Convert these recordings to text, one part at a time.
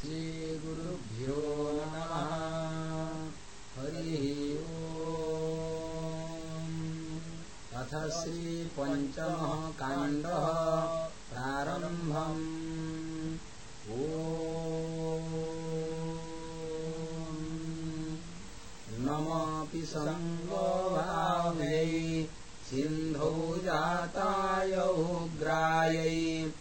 श्रीगुरुभ्यो नमः। हरिः अथ श्रीपञ्चमः काण्डः प्रारम्भम्। नमापि सङ्गो भावै सिन्धौ जाताय उग्रायै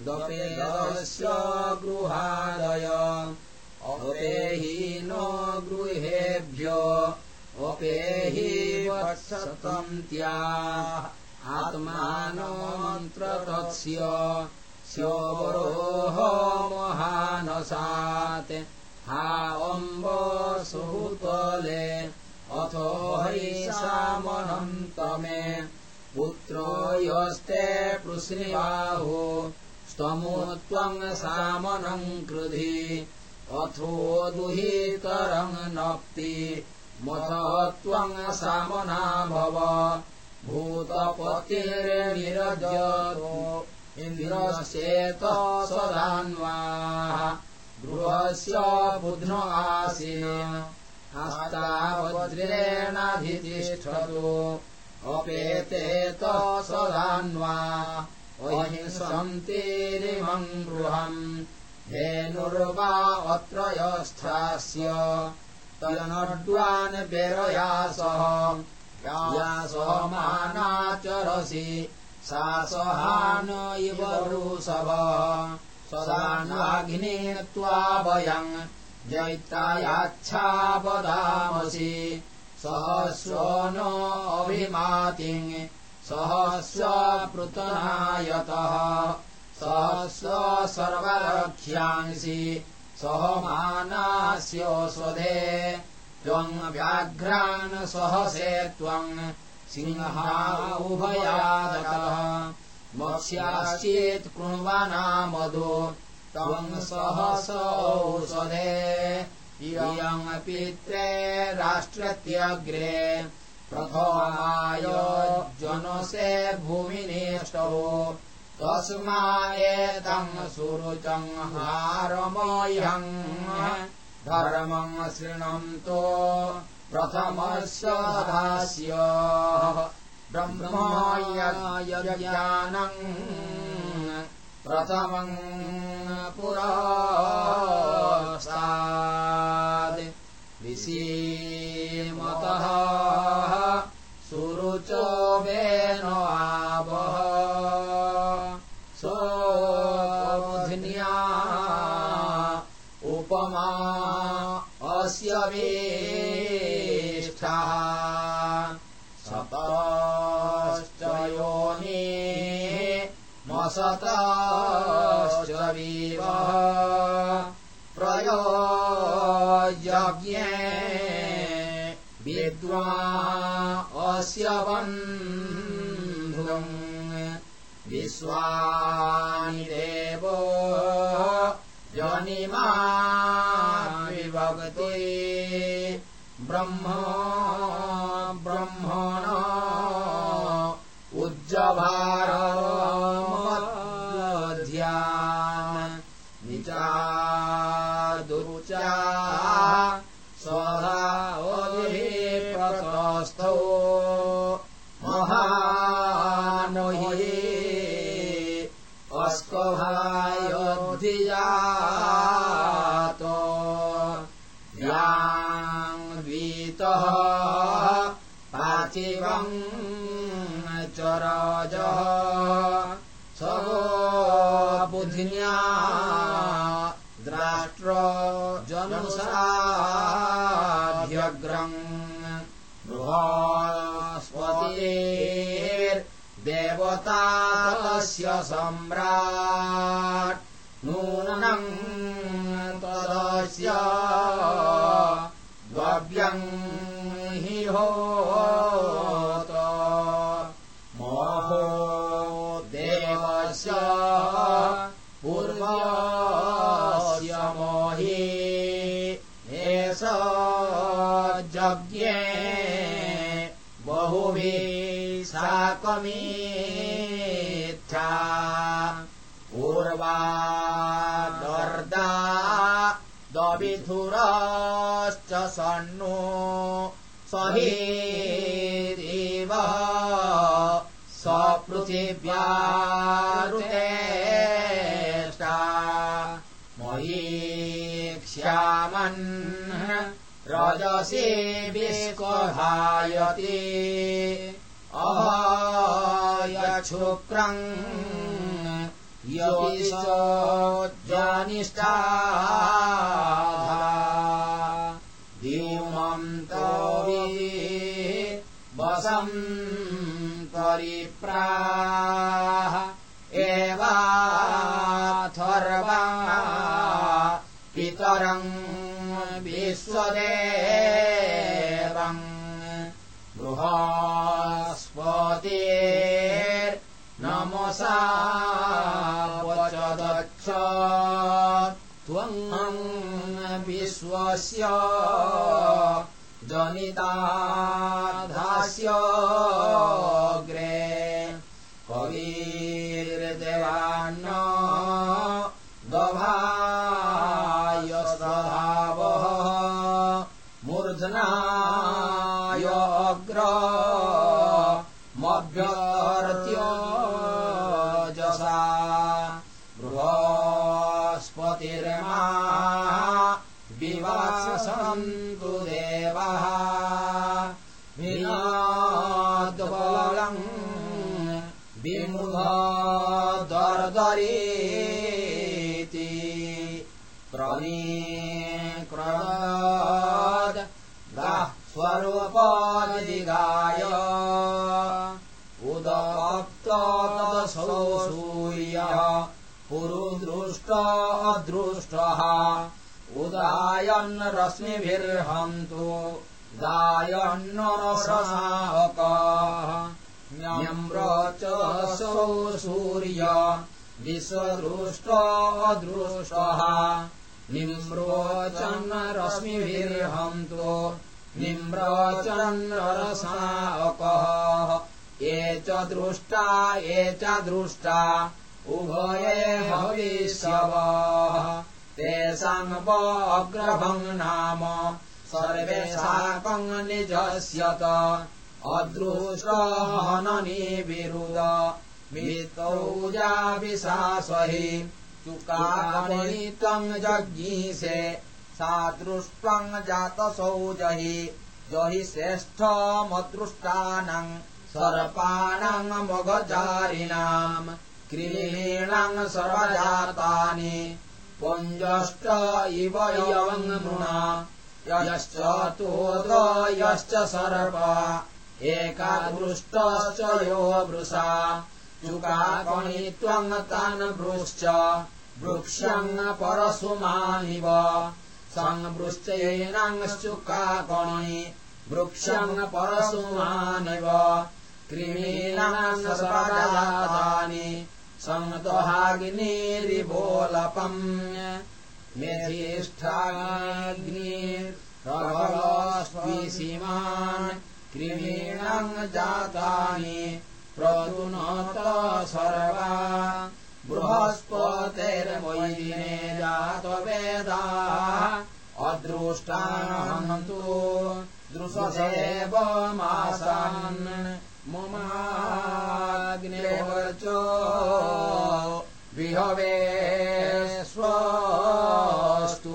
दपेयस्य गृहादय। अपेहि न गृहेभ्य। अपेहि वत्सतन्त्या आत्मानमन्त्रतस्य स्योरोह महानसात्। हा अम्ब सुतले अथो हैषामनन्त मे पुत्रो यस्ते पृश्निबाहो स्तमो त्वम् सामनम् कृधि अथो दुहितरम् नप्ति मथ त्वम् सामना भव भूतपतिर्निरजरो इन्द्रश्चेत सदान्वाः गृहस्य बुध्न आसीन हस्तावज्रेणाधितिष्ठतु अपेतेत सदान्वा। अहिंसन्तिरिमम् गृहम्। धेनुर्वा अत्रयस्थास्य। तदनड्वान् बेरया सह। या सह मानाचरसि सा सहान इव रुषभ सदानाग्ने त्वा वयम् जैत्रायाच्छा वदामसि सहस्व नभिमातिम् सहस्व पृतनायतः सहस्व सर्वरक्ष्यांसि सहमानास्य स्वधे त्वम् व्याघ्रान् सहसे त्वम् सिंहा उभयादतः मत्स्याश्चेत् कृण्वानामधो त्वम् सहस पित्रे राष्ट्रत्यग्रे प्रथमाय जनसे भूमिनिष्ठो। तस्मा एतम् सुरुचम् हारमह्यम् धर्मम् शृणन्तो प्रथमस्य दास्य। ब्रह्मयज्ञानम् प्रथमम् पुरास्ताद् अस्य वेष्ठः सतश्च योनि मसतश्च वीव। प्रयोज्ञे विद्वा अस्य बन्धुम्। विश्वानि देवो जनिमा विभक्ति ब्रह्म ब्रह्मण उज्जभारध्यान् निचादुरुचा स्वधा प्रतस्थौ महानहि अस्कभायोधियातो पाचिवम् चरजः स बुध्न्या द्राष्ट्र जनुसाध्यग्रम् बृहस्पतिर्देवतास्य सम्राट् नूनम् तदस्य द्रव्यम् हि होत मोहो एष यज्ञे बहुभिः साकमीथा वा गर्दा दविधुरश्च सन्नो सहेदेव सपृथिव्यारुतेष्टा मयि क्ष्यामन् रजसे विस्कहायति अहयक्षुक्रम् यनिष्टा दीमन्तो वसम् परिप्राः एवाथर्वा पितरम् विश्वदेवम् गृहास्पतेर्नमसा वचदच्छ त्वम् विश्वस्य जनिताधास्यग्रे कविर्देवान्न दभाय स्वभावः मूर्धनाय अग्र मभ्यर्त्यजसा विवासन्तु देवः विनाद्बलम् विमुधदर्दरीति क्रणीक्रद गाः स्वरूपादिगाय उदप्तसौ सूर्यः पुरुदृष्ट अदृष्टः। उदायन् रश्मिभिर्हन्तु। दायन्नरसावकः म्र च सौ सूर्य। विश्वदृष्ट अदृष्टः। निम्रोचन् रश्मिभिर्हन्तु। निम्रचन्नरसावकः ये च दृष्टा ये च दृष्टा उभये भविष्यवः तेषाम् वग्रभम् नाम सर्वेषाकम् निजस्यत। अदृष्टहननी विरुद मितौजाविशासहि चुकामणि त्वम् जज्ञीषे सा दृष्ट्वम् जातसौ जहि। जहि श्रेष्ठमदृष्टानाम् सर्पाणाम् मगजारिणाम् क्रीणाम् सर्वजातानि पुञ्जष्ट इव यवङ्मृणा यश्च तोद यश्च सर्प एकादृष्टश्च यो वृषा चुकाकणि त्वम् तान् वृश्च वृक्षम् परशुमानिव संवृश्चैनांश्चुकाकणि वृक्षम् परशुमानिव क्रिमीणाम् सर्वजातानि सन्तहाग्निरिवोलपम् मेधिष्ठाग्निरस्विसीमान् क्रिमीणाम् जातानि प्रदुनत सर्वा। बृहस्पतेर्मयिने जातवेदाः अदृष्टानन्तु दृशसेव मासान् ममाग्नेवर्चो विहवे स्वस्तु।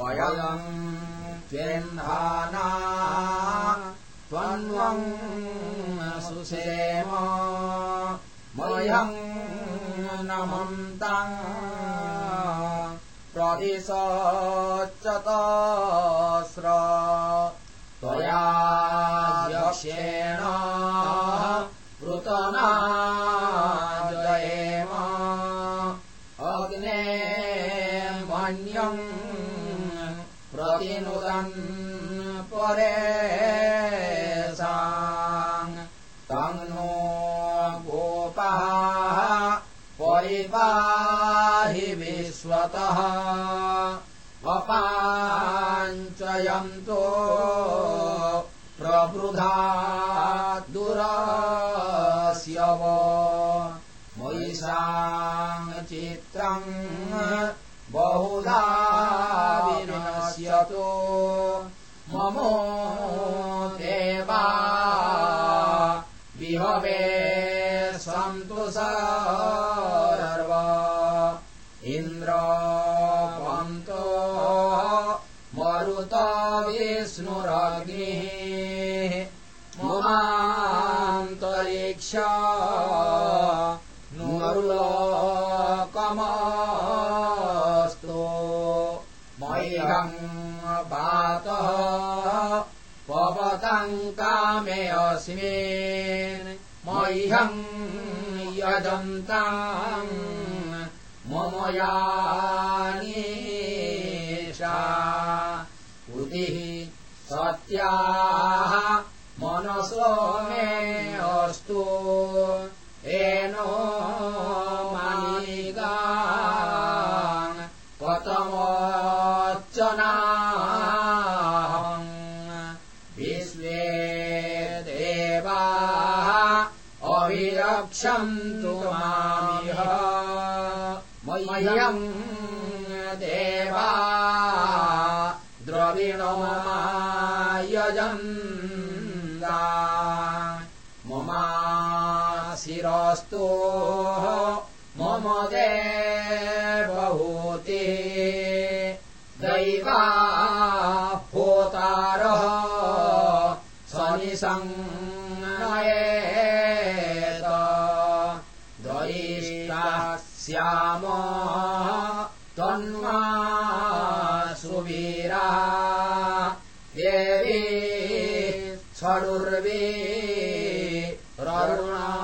वयम् त्वेन्धाना त्वन्वम् सुसेम। मयम् नमन्तम् प्रदिशच्चतस्र। त्वया पृतना जयेम अग्ने मन्यम् प्रतिनुदन् परेशाम् तन्नो गोपाः परिपाहि विश्वतः। अपाञ्चयन्तो प्रवृधा दुरस्य मयि चित्रम् बहुधा विनश्यतो। ममो देवा विहवे सन्तु सर्व। इन्द्र पन्तो मरुत विष्णुरग्निः ममान्तरिक्ष नुरुलोकमस्तु। मह्यम् पातः पवतम् कामे अस्मिन् मह्यम् यजन्ताम् मम यानीषा सत्याः मनसो मे अस्तु। एनो मानिगा कतमोच्चना विश्वे देवाः अभिरक्षन्तु मामिह। मह्यम् देवा द्रविणो यजन्दा। ममा शिरस्तु मम देवभूति। दैवा होतारः शनिसंनयेत द्वैष्टा स्याम तन्मा सुवीरा षडुर्वी ररुणास्कराद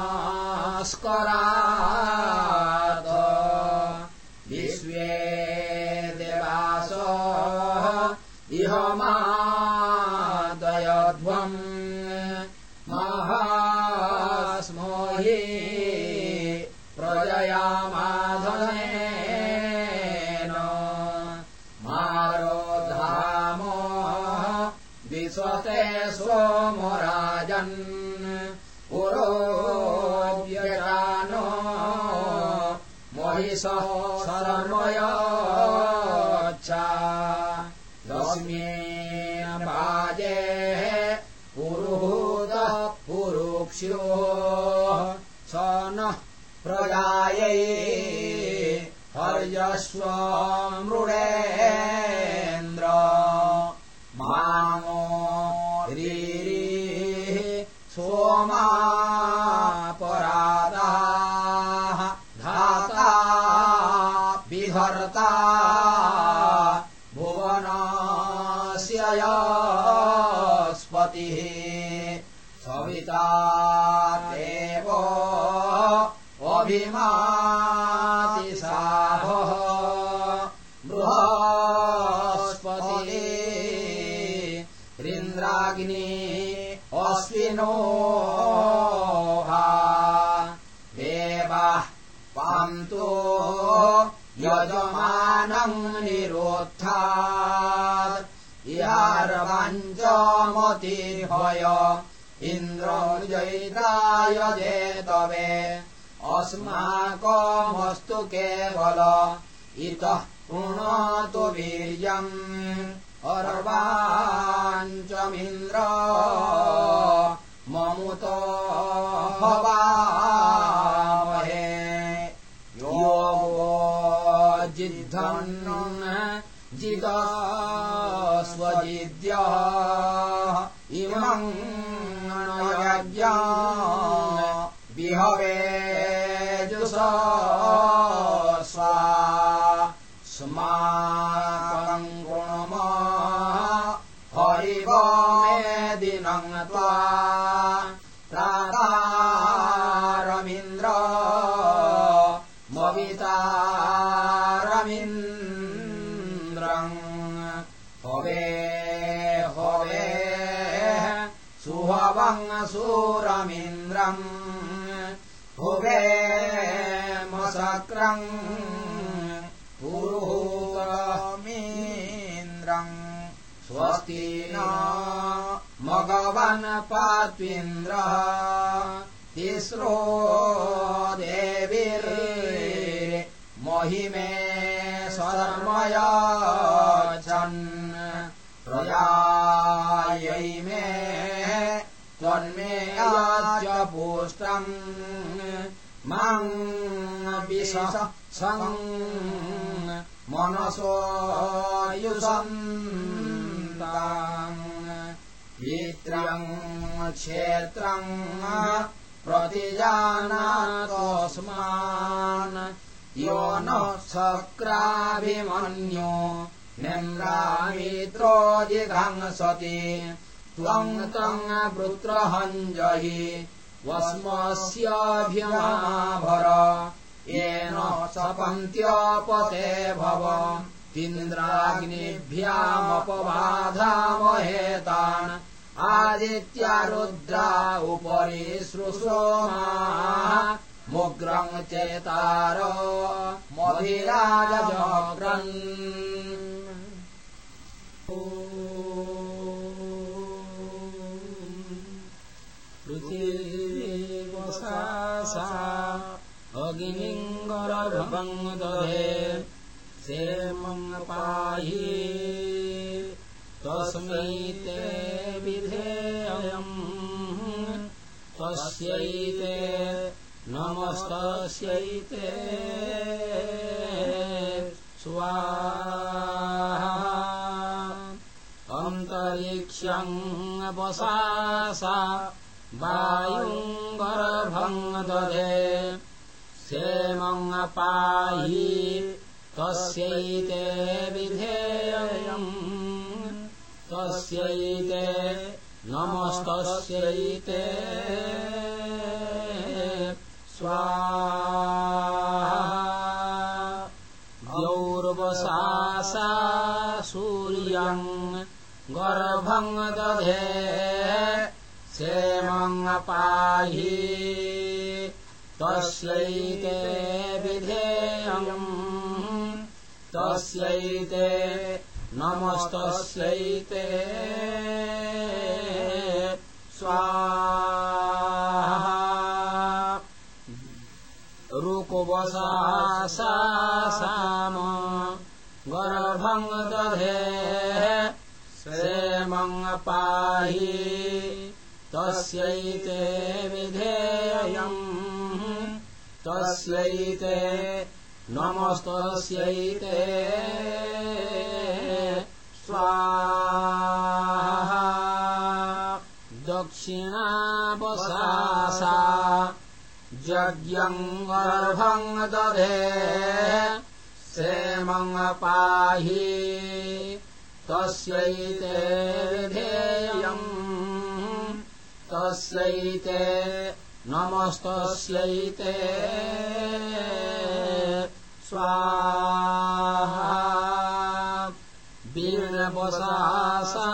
सोमराजन् पुरोव्यजानो महिषः शर्मयच्छा रश्म्येन वाजे पुरुहूतः पुरुक्ष्यो स नः प्रजायै हर्यस्व मृडेन्द्र अभिमाति साभः रिन्द्राग्नि अश्विनो देवाः पान्तु यजमानम् निरोत्थात् यारवाञ्चमतिर्भय इन्द्रजयिताय जेतवे अस्माकमस्तु केवल इतः पुनतु वीर्यम् अर्वाञ्चमिन्द्र ममुत भवामहे। योगो जिद्धन् जितस्वजिद्यः इमम् यज्ञा स्वा स्माकम् गुणम हरिव मे दिनम् त्वा प्रातारमिन्द्र मवितारमिन्द्रम् हवे हवे सुहवम् सुरमिन्द्रम् हुवे मसक्रम् पुरुहूतमीन्द्रम् स्वस्ति न मघवन् पात्विन्द्रः तिस्रो देवीर् महिमे शर्मयाचन् प्रयायै मे त्वन्मे पुष्टम् माम् विशस मनसो युषम् पित्रम् क्षेत्रम् प्रतिजानातोऽस्मान्। यो न शक्राभिमन्यो निम्रामित्रोजिघंसति त्वम् तम् वृत्रहञ्जहि वस्मस्याभ्यमाभर येन सपन्त्यपते भव। इन्द्राग्निभ्यामपबाधामहेतान् आदित्या रुद्रा उपरि श्रुसोमा मुग्रम् चेतार मधिराजमग्रन् पृथिवीवसा अग्निङ्गरभवम् दधे सेमम् पाहि। तस्मै ते विधेयम् तस्यैते नमस्तस्यैते स्वाहा। अन्तरिक्षम् वसासा वायुङ्गर्भम् दधे क्षेमम् पाहि तस्यैते विधेयम्। तस्यैते नमस्तस्यैते। स्वाहा। द्यौर्वसासा सूर्यम् गर्भम् दधे क्षेमम् पाहि तस्यैते विधेयम्। तस्यैते नमस्तस्यैते स्वाहा। रुकुवसा साम गर्भम् दधे क्षेमम् पाहि तस्यैते विधेयम्। तस्यैते नमस्तस्यैते। स्वाहा। दक्षिणावसासा यज्ञम् गर्भम् दधे। पाहि। तस्यैते विधेयम् तस्यैते नमस्तस्यैते स्वाहा। वीर्णवसासा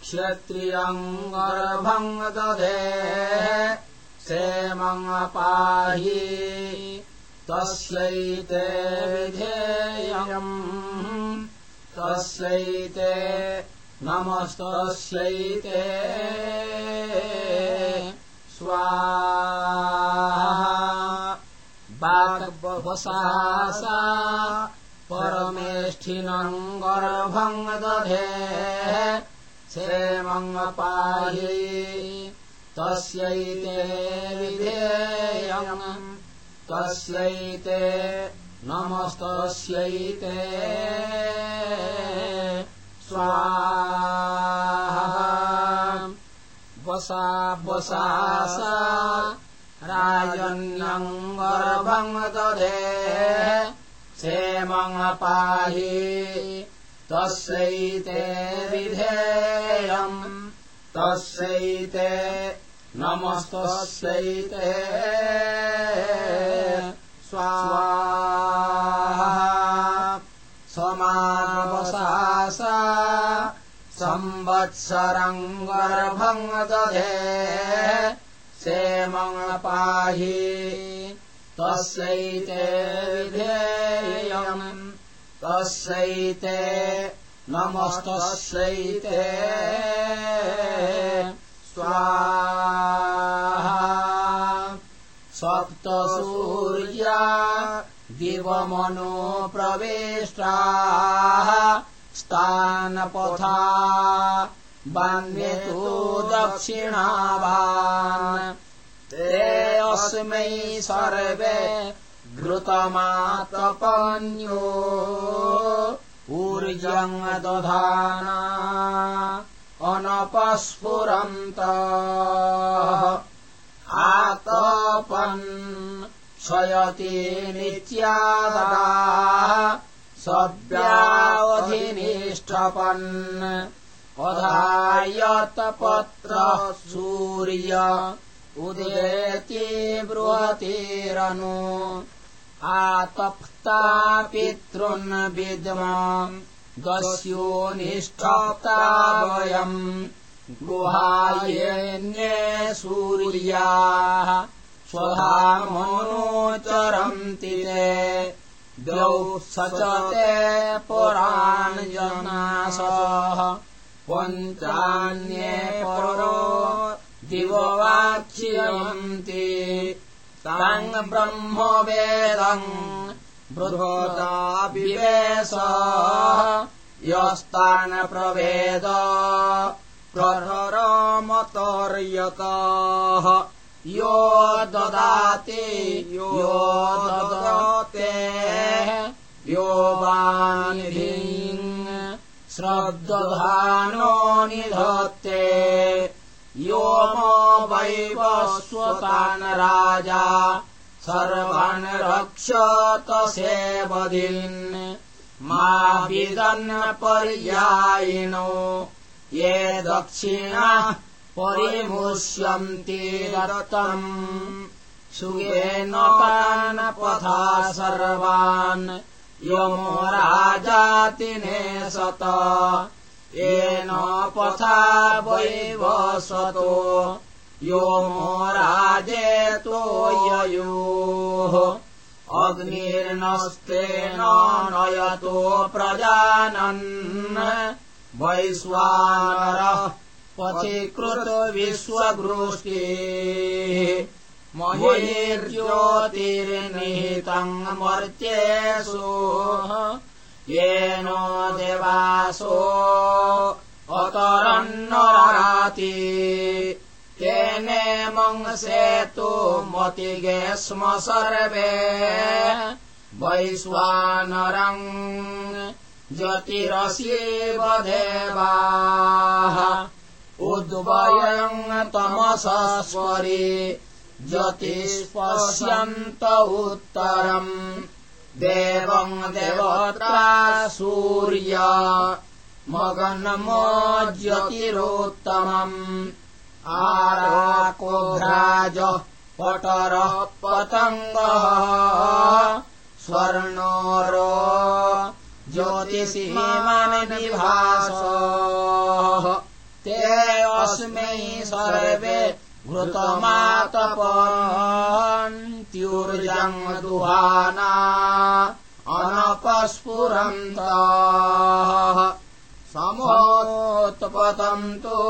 क्षत्रियम् गर्भम् दधे। क्षेमम् पाहि तस्यैते विधेयम् तस्यैते नमस्तस्यैते। स्वाहा। वाग्वसासा परमेष्ठिनम् गर्भम् दधे। क्षेमम् पाहि तस्यैते विधेयम्। तस्यैते नमस्तस्यैते स्वाहा। वसा गर्भम् दधे। क्षेमम् पाहि तस्यैते विधेयम्। तस्यैते नमस्तस्यैते स्वाहा समावसासा संवत्सरम् गर्भम् दधे क्षेमम् पाहि तस्यैते तस्यैते नमस्तस्यैते स्वाहा। सप्तसूर्या दिवमनो प्रवेष्टाः स्थानपथा ते अस्मै सर्वे घृतमातपन्यो। ऊर्जम् दधाना अनपस्फुरन्त आतपन् क्षयति नित्यादा सव्यावधिनिष्ठपन् अधायतपत्र सूर्य उदेति बृहतिरनु आतप्ता पितॄन् विद्वान् दस्यो निष्ठप्ता वयम्। गुहायेऽन्ये सूर्याः। स्वधामनोचरन्ति द्यौ स ते पुराणजनासः पञ्चान्ये परो दिववाच्यन्ति ताङ् ब्रह्म वेदम् बृहदापिवेश यस्तान् प्रवेद प्ररमतर्यतः यो ददाति यो ददते यो वानिधिम् श्रद्दधानो निधत्ते। यो मो वैवस्वतान् राजा सर्वान् रक्षत सेवधीन्। मा विदन् पर्यायिनो ये दक्षिणाः परिमुष्यन्ति दत्तम् सुगेन पथा सर्वान्। यमो राजातिने सत येन पथा वैवसतो। योमो राजेतो ययोः। अग्निर्नस्तेन नयतो प्रजानन्। वैश्वानरः पथिकृत विश्वगृष्टिः। महिर्ज्योतिर्निहितम् मर्त्येषु येन देवासो अतरन्नराति। तेने मंसेतु मतिगे स्म सर्वे। वैश्वानरम् ज्योतिरस्येव देवाः उद्वयम् तमसस्वरे ज्योतिष्पश्यन्त उत्तरम् देवम् देवता सूर्य। मगनमो ज्योतिरोत्तमम्। आराकोभ्राज पटरः पतङ्गः। स्वर्णोरो ज्योतिषीमनिभास ते अस्मै सर्वे घृतमातपन्त्युर्जम् दुहाना अनपस्फुरन्तः। समोत्पतन्तु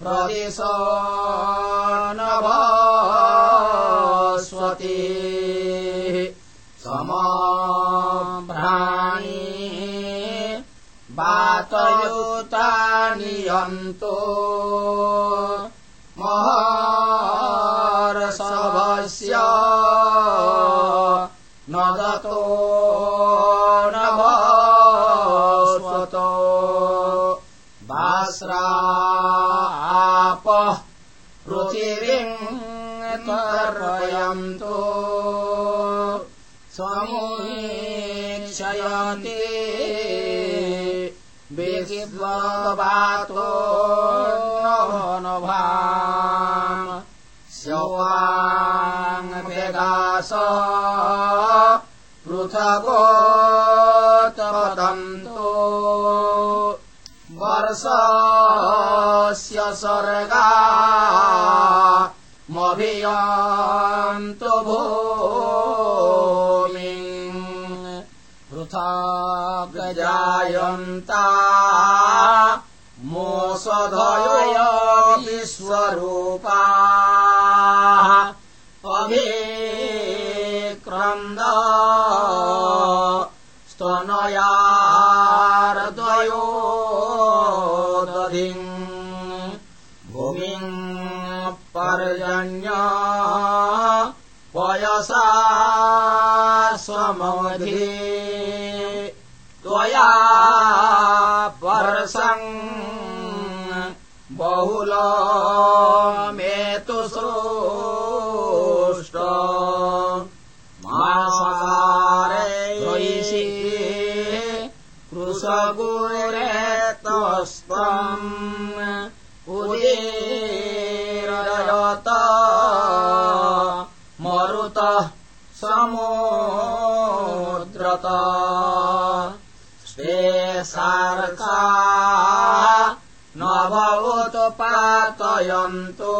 प्रदिश नभस्वती समाभ्राणी वातयुतानि यन्तो। महर्षभस्य न दतो नभस्वतो वास्रापः पृथिवीम् तर्पयन्तो। समुक्षयन्ति विद्ववातो नभाम् स्यवाङ् वेदास वर्षस्य सर्गा मभियान्तु भूमि पृथग् जायन्ता रोषधय विश्वरूपा अभिक्रन्द स्तनयारद्वयो दधिम् भूमिम् पर्जन्य पयसा स्वमधि त्वया वर्षम् बहुल मे तु सोष्ट। मासारयिषि कृषगुरे तस्त्वम् उदीरयत समोद्रत। स्वे सार्का न भवतु पातयन्तो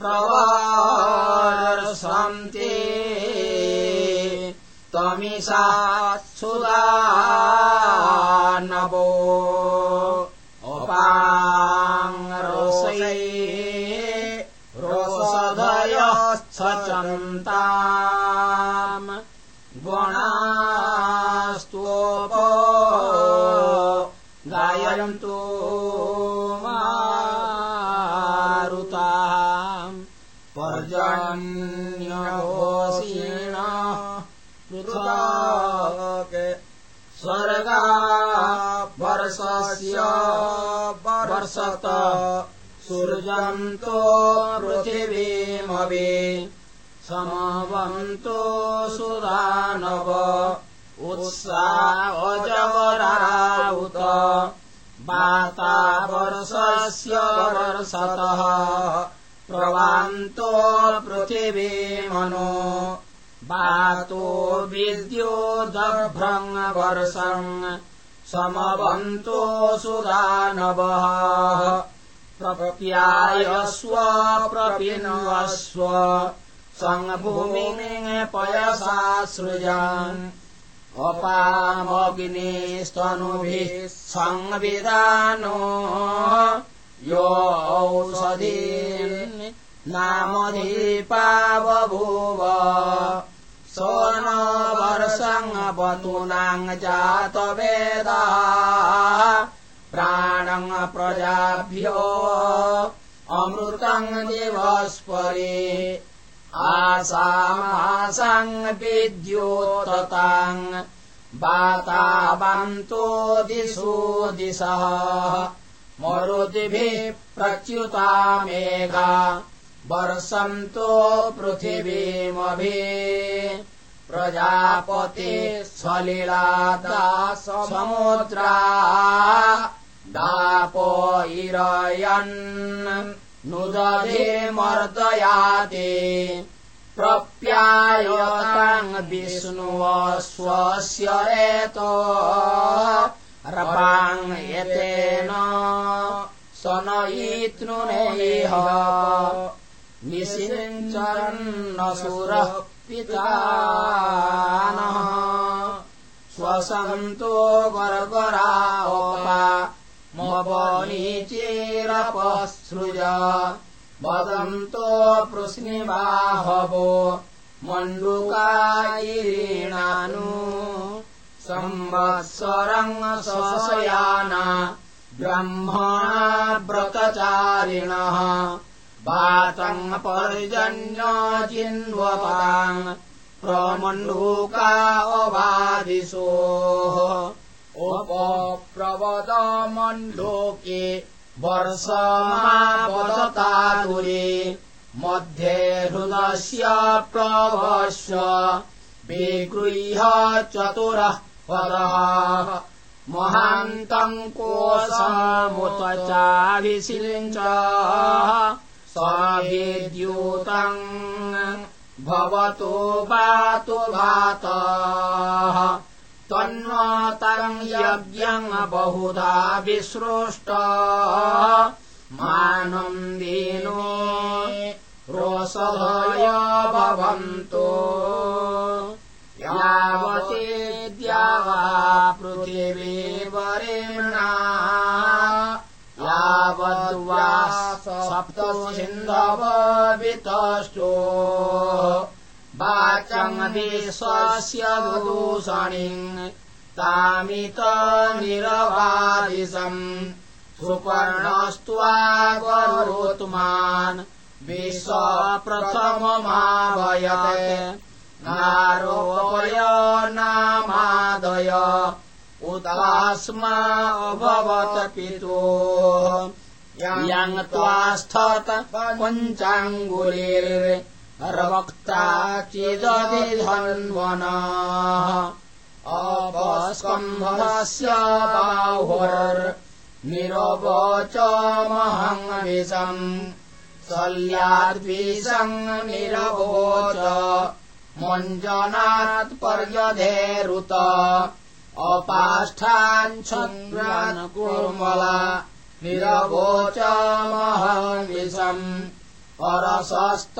प्रवर्षन्ति त्वमिषात्सुदा नवो रोषधयश्चन्ताम् गुणास्तोप गायन्तु मारुताम्। पर्जन्यघोषेण पृथक् स्वर्गा वर्षस्य वर्षत सूर्यन्तो पृथिवीमवे समवन्तो सुदानव उत्सा अजवराउत वाता वर्षस्य वर्षतः। प्रवान्तो पृथिवीमनो। वातो वर्षम् समवन्तो सुदानवः प्रप्यायस्व प्रपिन्वस्व सङ्भूमिम् पयसा सृजान्। अपामग्निस्तनुभिः संविदानो यो औषधीन्। नामधीपा बभूव सोनवर्षङ्पतूनाम् जातवेदा। प्राणम् प्रजाभ्यो। अमृतम् दिवस्परे आसामासाम् विद्योतताम् दिशो दिशः। मरुदिभिः प्रच्युता मेघा वर्षन्तो पृथिवीमभि। प्रजापते सलिलादा समुद्रा। दापो इरयन् नुदधे मर्दयाते। प्रप्यायताम् विष्णुव स्वस्य रेतो रपाङ् एतेन सनयितृनेह निषिञ्चरन्नसुरः पितानः। स्वसन्तो गर्गरापा मवनीचेरपसृज वदन्तो पृश्निवाहवो मण्डुकायिरीणानु। संवत्सरम् स्वशयाना ब्रह्मणा व्रतचारिणः वातम् पर्जन्यचिन्वताम् प्रमण्डूका अबाधिशोः उपप्रवदमण्डोके वर्षमापदतादुरे मध्ये हृदस्य प्रभस्य विगृह्य चतुरः पदः। महान्तम् कोशमुत चाभिषिञ्च स्वाभिद्यूतम् भवतो वातु भातः त्वन्नतरम् यज्ञम् बहुधा विसृष्ट। मानम् दीनो रोषधय भवन्तो। यावतेद्या वा पृथिवी वरेणा यावद्वा सप्त सिन्धव वितष्टो वाचम् विश्वस्य दूषणिम् तामित निरवादिशम् सुपर्णस्त्वा विश्व प्रथममावयत् नारोय नामादय उतास्मा अभवत् पितो। यम् त्वास्थत पञ्चाङ्गुलिर्वक्ता चिदधिधन्वनः अपस्कम्भस्य बाहुर्निरवच महङ्विषम् शल्याद्विषम् निरवोच मञ्जनात् पर्यधेरुत अपाष्ठाञ्छन्द्रान् कुर्मला निरवोच महविषम् अरसस्त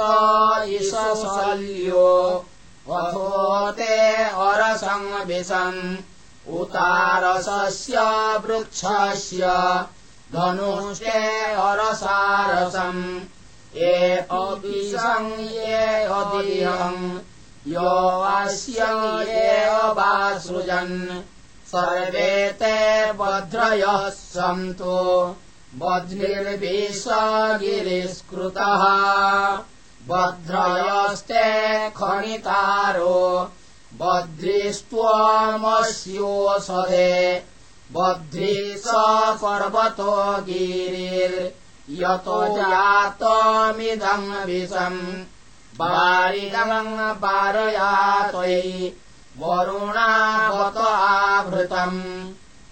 इशल्यो अथो ते अरसंविषम् उतारसस्य वृक्षस्य। धनुष्टे अरसारसम् ये अविषम् ये अदिहम् यो अस्य सृजन् सर्वे ते वध्रयः सन्तु वज्रिर्विश्वगिरिष्कृतः वध्रयस्ते खनितारो वध्रिस्त्वमस्योषधे वध्री स पर्वतो गिरिर्यतो जातमिदम् विषम् वारिदम् पारया वरुणावत आवृतम्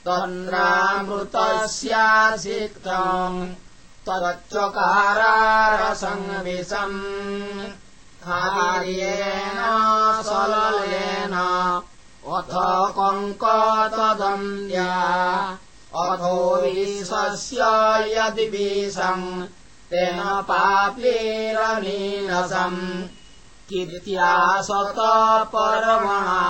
तन्द्रामृतस्यासिक्तम् तदच्चकारारसंविषम् कार्येण सललेन अथ कङ्कतदन्द्या अथो विषस्य यदि विषम् तेन पापेरनीनसम् कीर्त्या सत परमणा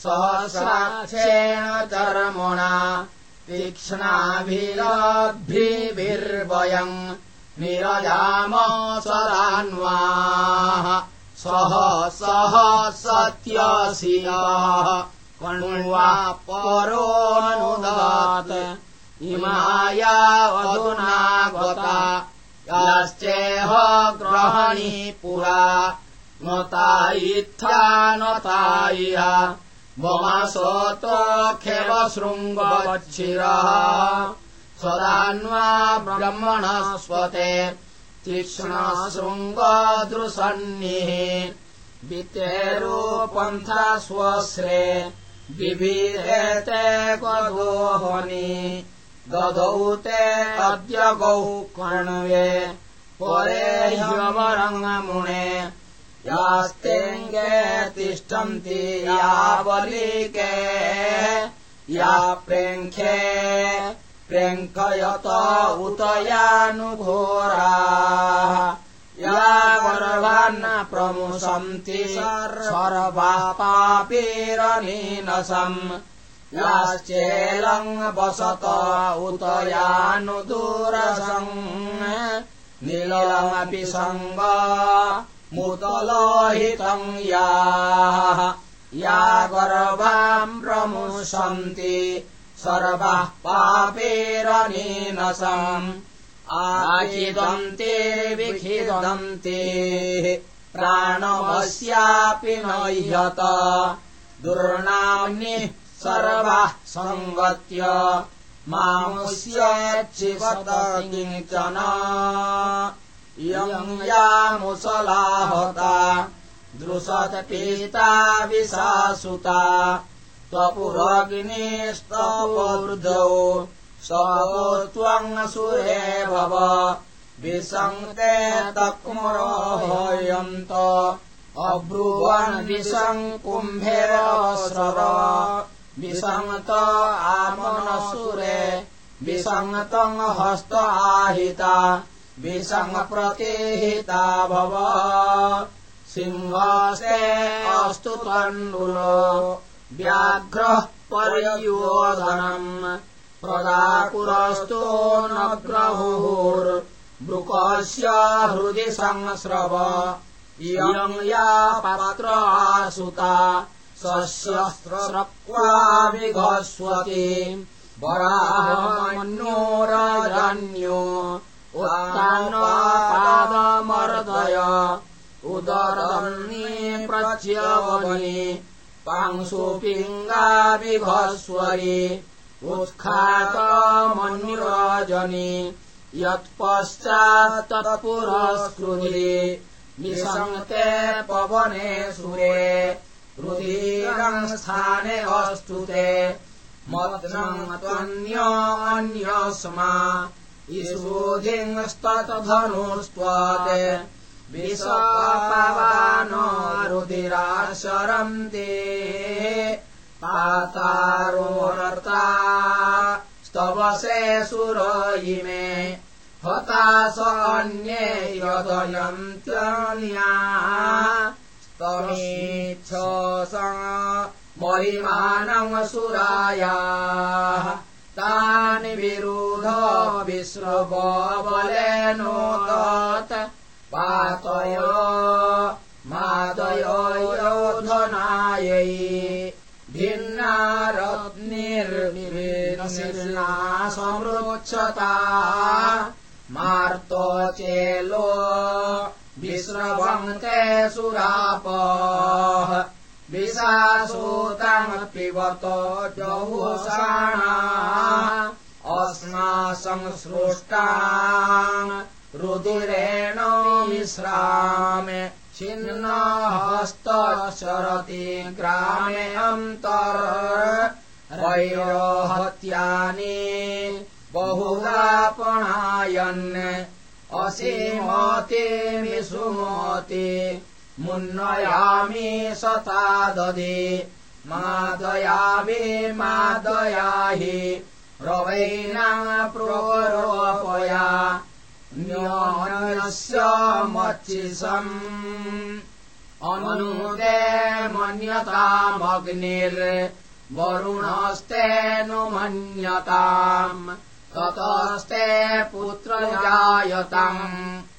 सहस्राक्षेण चर्मणा तीक्ष्णाभिरभ्रिभिर्वयम् निरजाम सरान्वाः सह सह सत्यशियाः कण्वा परोऽनुदात्। इमाया अधुना गता। याश्चेह ग्रहणी पुरा। नता इत्था नता इह मम सोत्वखेव शृङ्गच्छिरः सदान्वा ब्रह्मणः स्वते तीक्ष्णशृङ्गदृशन्निः वितेरोपन्था स्वश्रे विभिधेते गदोहनि। दधौ ते अद्य गौ कण्वे परे ह्यवरङ्गमुणे तिष्ठन्ति यावलिके या प्रेङ्खे प्रेङ्खयत उत यानुभोरा या गर्भान् प्रमुशन्ति सर्वापापेरनीनसम्। याश्चेलम् वसत उत यानुदूरसम् नीलमपि सङ्ग मुदलोहितम् याः। या गर्भाम् प्रमुशन्ति सर्वाः पापेरनीनसम्। आचिदन्ते विखिदन्ते। प्राणवस्यापि न ह्यत। दुर्नाम्निः सर्वाः सङ्गत्य मामुष्यच्छिवत किञ्चन इयम् या मुसलाहता दृशत पीता विशासुता त्वपुरग्निस्तवृद्धौ स त्वम् सुरे भव विसङ्के तक्मुरोहयन्त अब्रुवन् विशम् कुम्भेरस्रव विसङ्त आमनसुरे विसङ्तम् हस्त आहिता विसङ्प्रतिहिता भव। सिंहसे अस्तु तण्डुलो। व्याघ्रः पर्योधनम्। प्रदाकुरस्तो नग्रहुर्मृकस्य हृदि संस्रव। इयम् या पात्र आसुता सस्यस्त्रक्वा विघस्वति। वराहमन्योरजन्यो उत्तानपादमर्दय उदरन्ये प्रच्यवनि पांसु पिङ्गाविभस्वरि उत्खातमन्युरजनि यत्पश्चात्तत्पुरस्कृति। निशङ्क्ते पवने सुरे। रुदीरम् स्थाने अस्तुते मद्नम् त्वन्योऽन्यस्मा ईशोधिंस्ततधनुस्त्वात् विषपावानरुदिराशरन्ते पातारोहर्ता स्तवसे सुर इमे हतासन्ये यदयन्त्यन्या स्तमीच्छ महिमानम् सुरायाः तानि विरुध विश्रवबलेनो तत् पातय मादय योधनायै। भिन्ना रत्निर्निर्निर्ना संरोक्षता मार्तो चेलो विश्रवन्ते सुरापः विशासूतम् पिबतो जहुषाणा। अस्मा संसृष्टा रुदिरेण विश्रामे। छिन्नहस्तशरति ग्रामे अन्तर् वैरोहत्यानि बहुलापणायन् असीमति विसुमति मुन्नयामि सता दधि मादयामि मादयाहि। रवैना प्रोरोपया न्योन्यस्य मच्चिसम्। अनुदे मन्यतामग्निर्वरुणस्तेऽनु मन्यताम् ततस्ते पुत्रजायताम् सवर्मी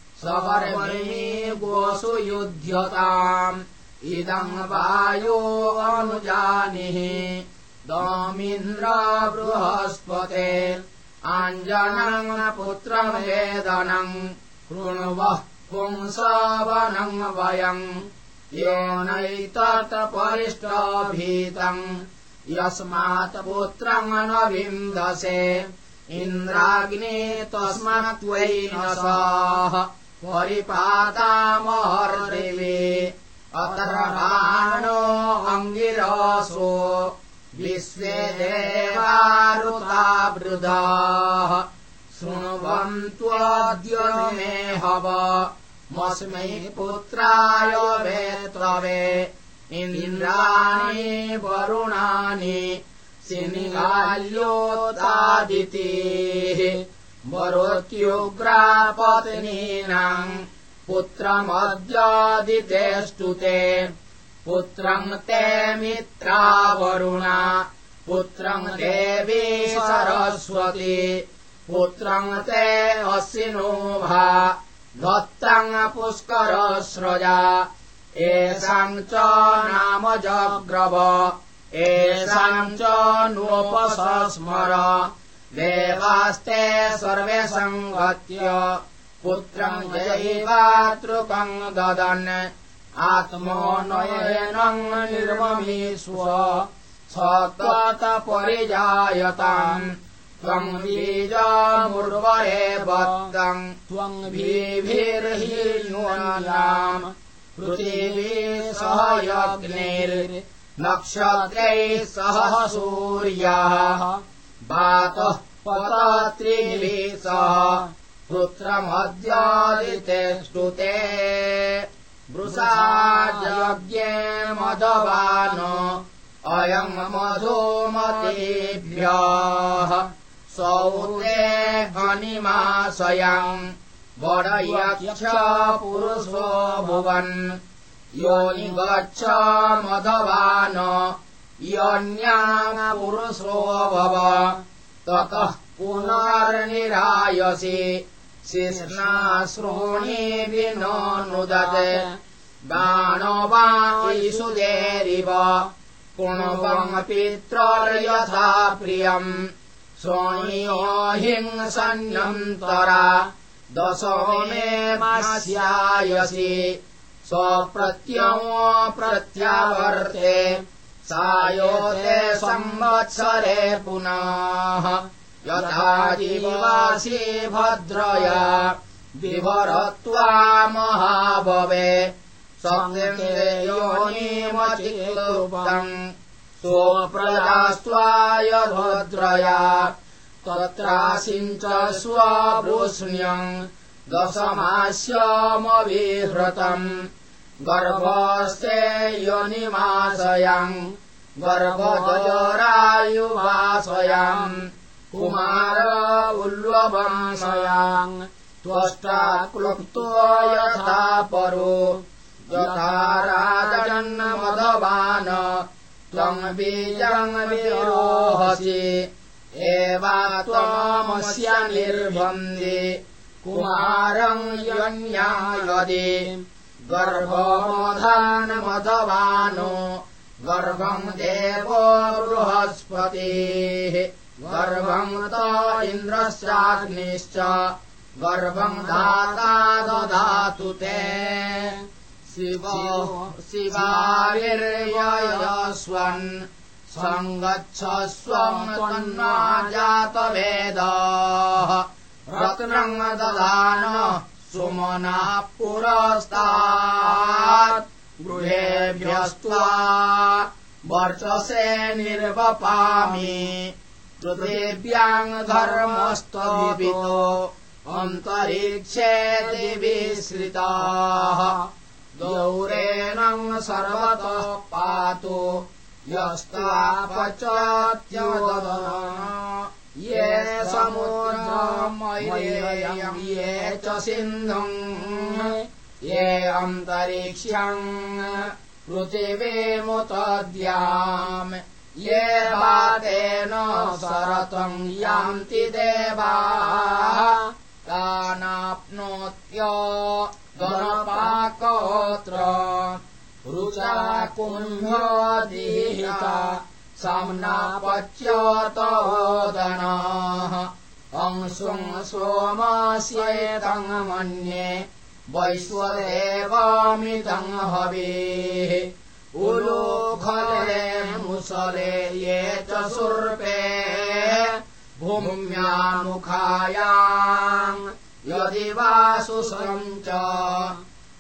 गोसु युध्यताम् इदम् वायो अनुजानिः। दमिन्द्र बृहस्पते आञ्जनम् पुत्रवेदनम् कृण्वः पुंसवनम् वयम्। येनैतत्परिष्टभीतम् यस्मात् पुत्रम् न विन्दसे इन्द्राग्ने तस्मात्त्वयि न सः परिपातामहर्देवे अतर्वाणो अङ्गिरसो विश्वे देवारुता वृदाः शृण्वन्त्वद्य मे हव मस्मै पुत्राय वेत्रवे इन्द्राणि वरुणानि। सिनिगाल्योतादितेः वरोत्युग्रापत्नीनाम् पुत्रमद्यादितेष्टुते पुत्रम् ते मित्रावरुणा पुत्रम् देवी सरस्वती पुत्रम् ते असिनोभा दत्तम् पुष्करस्रजा। एषाम् च नाम जग्रव एषाम् च नोपसस्मर देवास्ते सर्वे सङ्गत्य पुत्रम् जयैवातृकम् ददन्। आत्मोन्वयनम् निर्ममीष्व सत्त्वतपरिजायताम् त्वम् बीजामुर्वरे बद्धम् त्वम् भीभिर्हि पृथिवी सह यज्ञैर्नक्षत्रैः सह सूर्याः वातः पतत्रिभिः सह पुत्रमद्यादिते स्तुते। वृषाजज्ञे मदवान अयम् मधुमतीभ्यः। सौते अनिमाशयम् वरयक्ष पुरुषो भुवन्। योनि गच्छ मधवान यन्यापुरुषो भव। ततः पुनर्निरायसि। शिष्णाश्रूणि विनो नुदते। बाणो वा ईशुदेरिव पुण्वम् पित्रोर्यथा प्रियम्। सोणियो हिंसन्यन्तरा। दशो मे मास्यायसि। स्वप्रत्यमो प्रत्यावर्ते सायोते संवत्सरे पुनः यथा जीवासि भद्रया विभरत्वा महाभवे योनिमचिरूपम् स्वप्रजास्त्वाय भद्रया। तत्रासिञ्च स्वभूष्ण्यम् दशमास्यमविहृतम् गर्भस्ते योनिमाशयम्। गर्भजरायुवाशयाम् कुमार उल्लवंशयाम् त्वष्टा क्लुप्तो यथा परो। यथा राजन्मदवान् त्वम् बीजम् विरोहसि। एवा त्वमस्य निर्बन्दि कुमारम् यन्यायदि गर्भमधानमदवानो गर्भम् देवो बृहस्पतिः गर्भम् त इन्द्रश्चाग्निश्च गर्भम् दाता ददातु ते। शिवाविर्ययस्वन् सङ्गच्छस्वम् त्वन्ना जातवेदः रत्नम् ददान सुमना पुरस्तात् गृहेभ्यस्त्वा वर्चसे निर्वपामि। पृथिव्याम् धर्मस्तवितो अन्तरिक्षे दिविश्रिताः। गौरेणम् सर्वतः पातु। यस्तापचत्यवद ये समुद्रमयम् ये च सिन्धुम् ये अन्तरिक्ष्यम् पृथिवीमुतद्याम् ये वातेन सरतम् यान्ति देवाः तानाप्नोत्य गणपाकोत्र रुचा कुम्भ्योदीहिता साम्नापच्यतोदनाः अंशुम् सोमस्येतम् मन्ये वैश्वदेवामिदम् हवेः। उलोखले मुसले ये च सुर्पे। भूम्यामुखायाम् यदि वा सुसम् च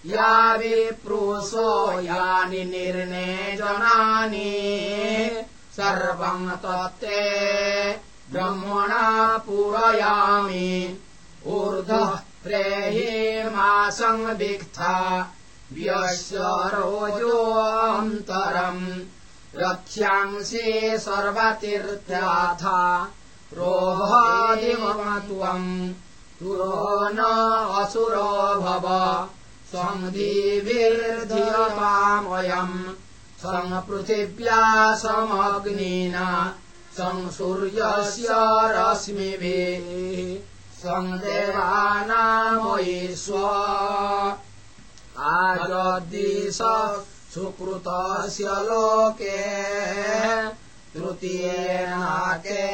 या विप्रुषो यानि निर्णे जनानि सर्वम् तत्ते ब्रह्मणा पूरयामि। ऊर्ध्वः प्रेहि मासंविक्था व्यस्य रोजोऽन्तरम्। रक्ष्यांसि सर्वतीर्थाथा। रोहादिमत्वम् तुरो न असुरो भव सन्धिभिर्धियमामयम् पृथिव्या समग्निना सूर्यस्य रश्मिभिः सन्देवानामयिष्व आजद्दिश सुकृतस्य लोके तृतीयेनाके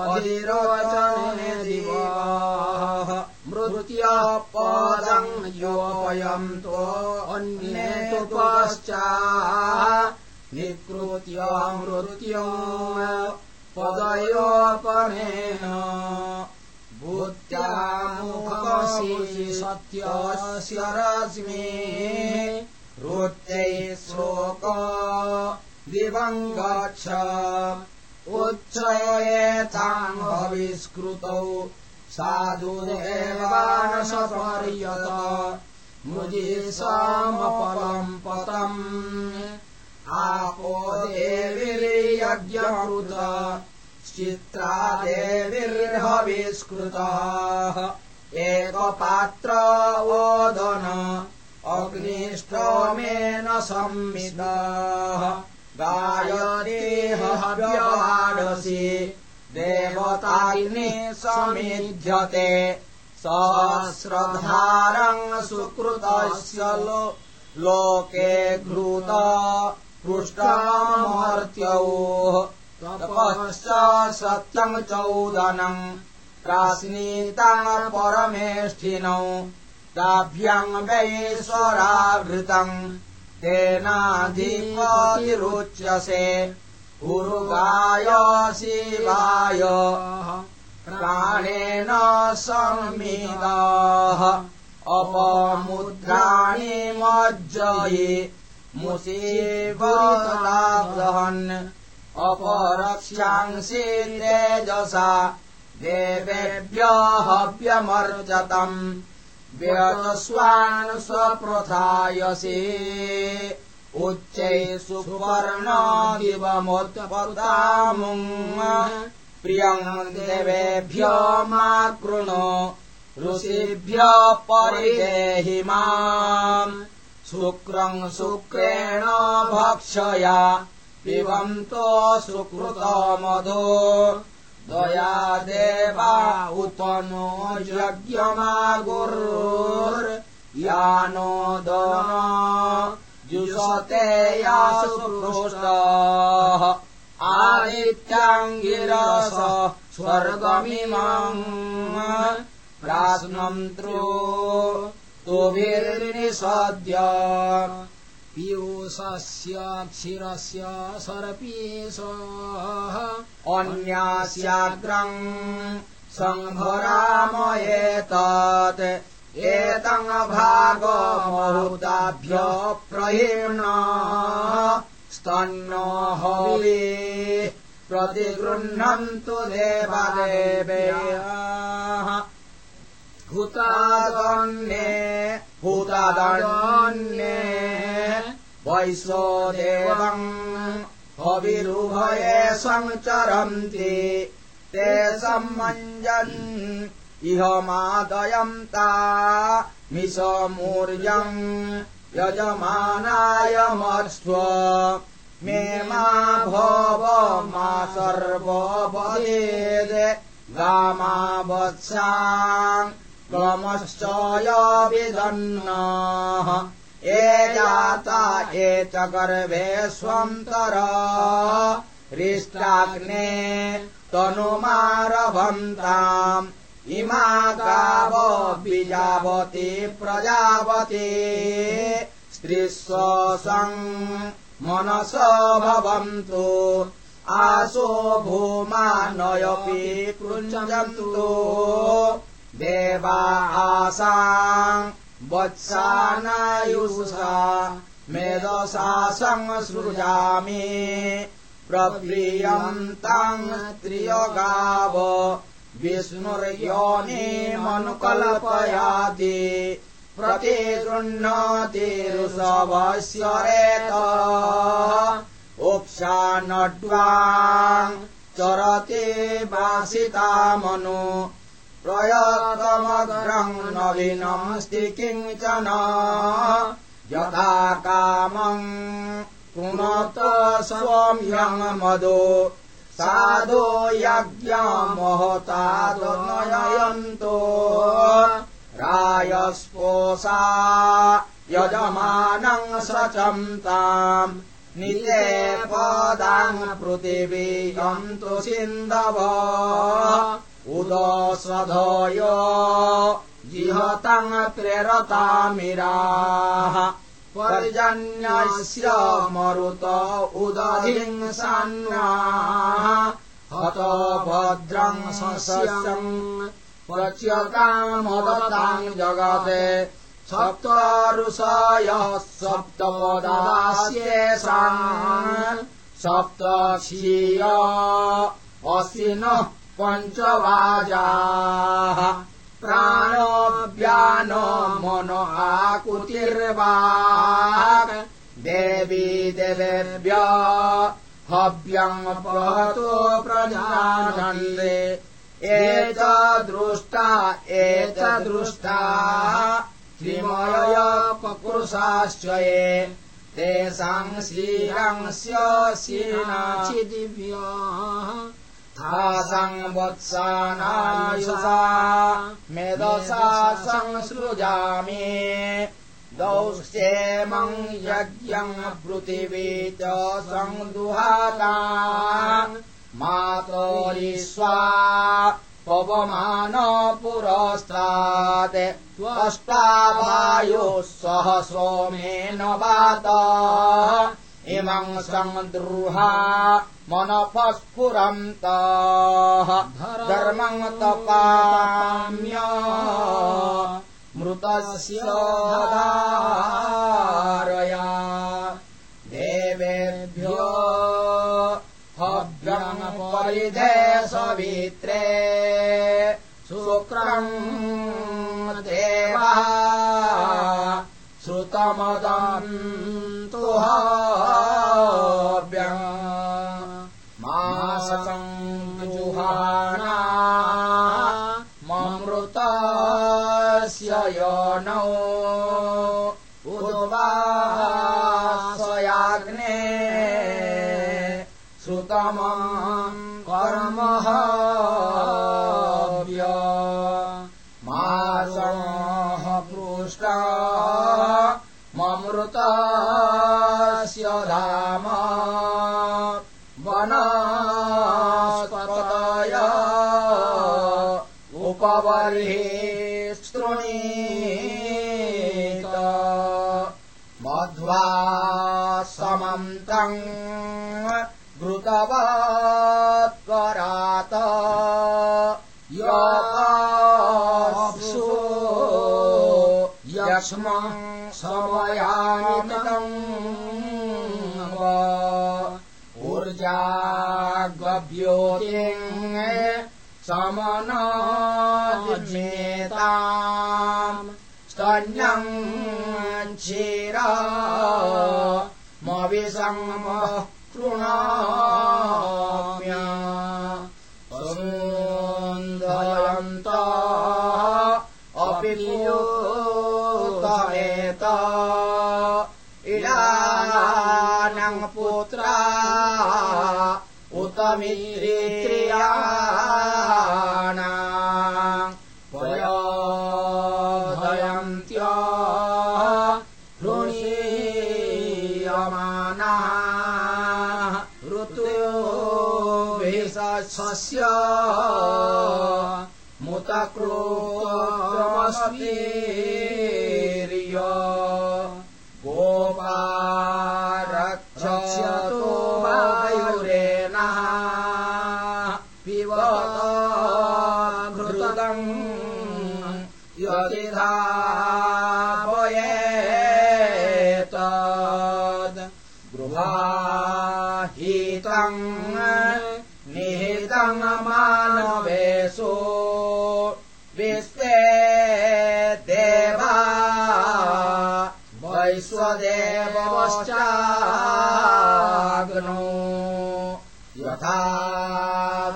अधिरोचने दिवः मृत्यपदम् योऽयन्तो अन्ये तु पश्चा निकृत्य मृत्यो पदयोपनेन भूत्यामुखसि सत्यस्य रश्मि रोच्चै श्लोक दिवम् गच्छ उच्चयेताम् भविष्कृतौ साधुदेवानसपर्यत मुदि समपलम् पतम् आपो देवीर्यज्ञकृत। चित्रा देवीर्हविष्कृतः एकपात्र ओदन। अग्निष्टोमेन संविदः। गायदेह व्यवाडसि देवताग्नि समेध्यते। सहस्रधारम् सुकृतस्य लोके घृत पृष्टमर्त्यौ सत्यम् चौदनम् प्राश्नीता परमेष्ठिनौ। ताभ्याम् वैश्वरावृतम् तेनाधिपतिरुच्यसे उरुगाय शिवाय प्राणेन संमिदाः अपमुद्राणि मज्जये मुसीवताब्रहन् अपरक्ष्यांसि तेजसा देवेभ्य हव्यमर्जतम् व्यतस्वान् स्वप्रथायसे उच्चै सुवर्णादिवमुत्पदामुम् प्रियम् देवेभ्य मा कृणो ऋषिभ्य परिदेहि माम्। शुक्रम् शुक्रेण भक्षया पिबन्तो सुकृतमधो दया देवा उत नो यानो जुषते यासुपृष्टः आदित्याङ्गिरस स्वर्गमिमाम् प्राश्नन्तृ तुभिर्निषद्य। पीयूषस्य क्षीरस्य सर्पीश। अन्यास्याग्रम् सङ्भरामयेतत् प्रहेण स्तन्नो हवे प्रतिगृह्णन्तु देवदेवे हुतादन्ये हुतादन्ये वैश्वो देवम् हविरुभये सञ्चरन्ति ते सम्मञ्जन् इह मादयन्ता मिषमूर्यम् यजमानाय मत्स्व मे मा भव मा सर्वभवेद् गामा वत्सा विदन्नाः ए जाता ये च गर्भे स्वन्तर। रिष्टाग्ने तनुमारभन्ताम् इमा गाव बीजावती प्रजावती स्त्रीस्वसम् मनस भवन्तु आसो भूमा नयपि कृञ्जन्तु। देवा आसाम् वत्सानायुषा मेधसा संसृजामि प्रप्रियन्ताम् त्रियगाव विष्णुर्योनिमनुकल्पयाति प्रतिगृह्णतिरुषभस्य रेत उक्षा नड्वा चरति वासितामनु प्रयतमग्रम् नवीनमस्ति किञ्चन। यथा कामम् पुनत स्वम्यम् मदो साधो यज्ञमहतादनयन्तो रायस्पोषा यजमानम् सचन्ताम् निजे पदाम् पृथिवीयन्तु सिन्धव। उदस्वधय जिहतम् प्रेरतामिराः पर्जन्यस्य मरुत उदधिंसान्नाः। हत भद्रम् सस्यम् पच्यतामवताम् जगते। सप्त सप्तपदास्येषाम् सप्त क्षीय असिनः पञ्चवाजाः प्राणोऽव्यान मन आकुतिर्वा देवी देवेभ्य हव्यम् प्रहतो प्रजानन्दे। एत दृष्टा एत दृष्टा। ये तेषाम् श्रीरंस्य दिव्या वत्सानायुषा मेदसा संसृजामि। दौश्चेमम् यज्ञम् पृथिवी च सङ्दुहाता मातोरिष्वा पवमान पुरस्तात्। त्वष्टावायुः सह सोमेन वात इमम् सङ्द्रुहा मनपस्फुरन्तः धर्मम् तपाम्य मृतस्य धारया। देवेभ्यो हव्यमपरिधे सवित्रे। शुक्रम् देवा श्रुतमदम् तु मासम् जुहाना ममृतस्य योनौ उद्वासयाग्ने श्रुतमम् कर्मः ममृतस्य धाम वनस्पतय उपबर्हि स्तृणीत। मध्वा समन्तम् घृतवत्परात। यप्सु यक्ष्म समयामितम् ऊर्जाग्वभ्योतिम् समनाजिमेताम् स्तन्यम् क्षीर मविसङ्मः मित्रिक्रियाणा पयोधयन्त्य ऋणीयमाना ऋतुभिषस्य मुतक्रोमस्मीर्य विश्वे देवा वैश्वदेवश्चाग्नो यथा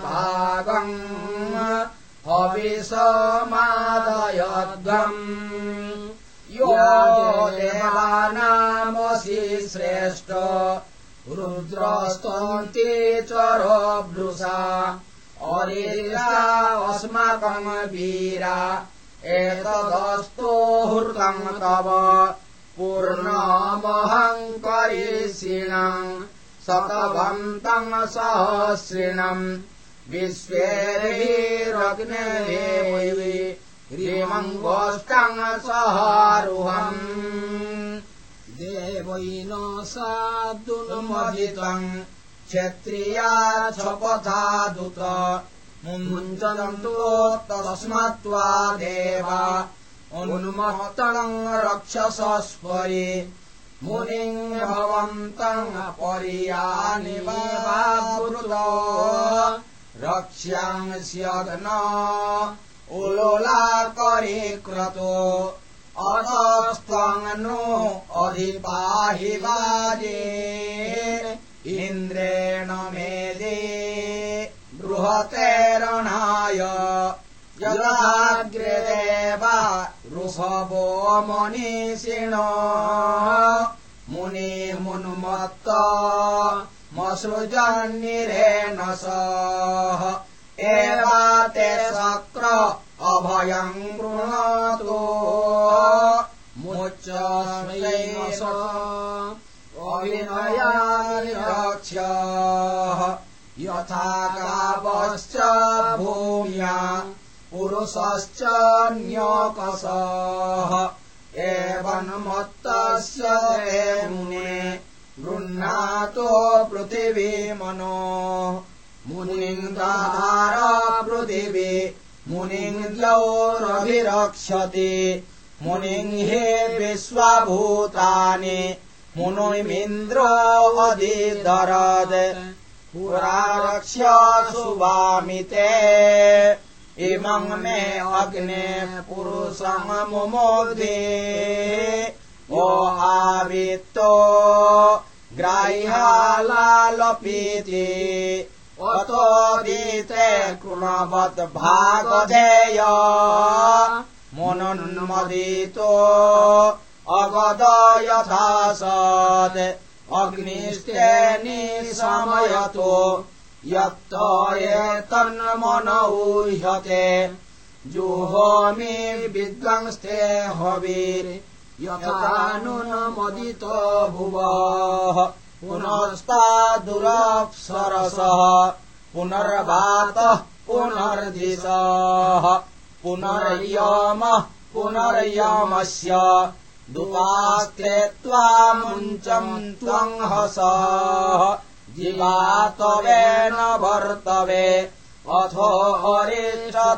भागम् हविषमादयध्वम् यो देवानामसि श्रेष्ठ रुद्रस्तन्ति चरो वृषा अस्माकम् वीरा। एतदस्तो हृतम् तव। पूर्णमहम् करिषिणम् शतवन्तम् सहस्रिणम् विश्वेर्भिरग्नेवि ह्रीमङ्गोष्ठम् सहारुहम्। देवैन सादुन्मदितम् क्षत्रिया स्वपथादुत मुञ्चन्तु तस्मात्त्वा देवा उन्मत्तम् रक्षसस्परि मुनिम् भवन्तम् पर्यानि रक्ष्यांस्यग्न उलोलाकरि क्रतो अतस्त्वङ्नो अधिपाहि वाजे इन्द्रेण मेदे बृहतेरणाय देवा ऋषभो मनीषिण मुनि मुन्मत्त मसृजन्निरेण सह। एवाते शक्र अभयम् गृह्णातु। मुच्चैव अविनयानिरक्ष्य यथा गावश्च भूम्या पुरुषश्च न्योकसः। एवन्मत्तस्य मुने गृह्णातो पृथिवी मनो मुनिन्द्राधार पृथिवी मुनिन्द्रौरभिरक्षति मुनिम् हि विश्वभूतानि मुनिमिन्द्रो अधिदरद् पुरारक्ष्य सुवामिते। इमम् मे अग्ने पुरुषममुमोधे ओ आवित्तो ग्राह्यालालपीति। अतोदीते कृणवद्भागधेय मुनुन्मदितो अगद यथा सत् अग्निस्ते निशमयतो यत्त एतन्मनौह्यते जुहोमि विद्वंस्ते हवीर् यथानुनमदितो भुवः। पुनस्तादुरप्सरसः पुनर्वातः पुनर्दिशः पुनर्यमः पुनर्यमस्य दुपास्ते त्वामुञ्चम् त्वम् हसः। जिवातवेन वर्तवे अथो हरिष्ठतातये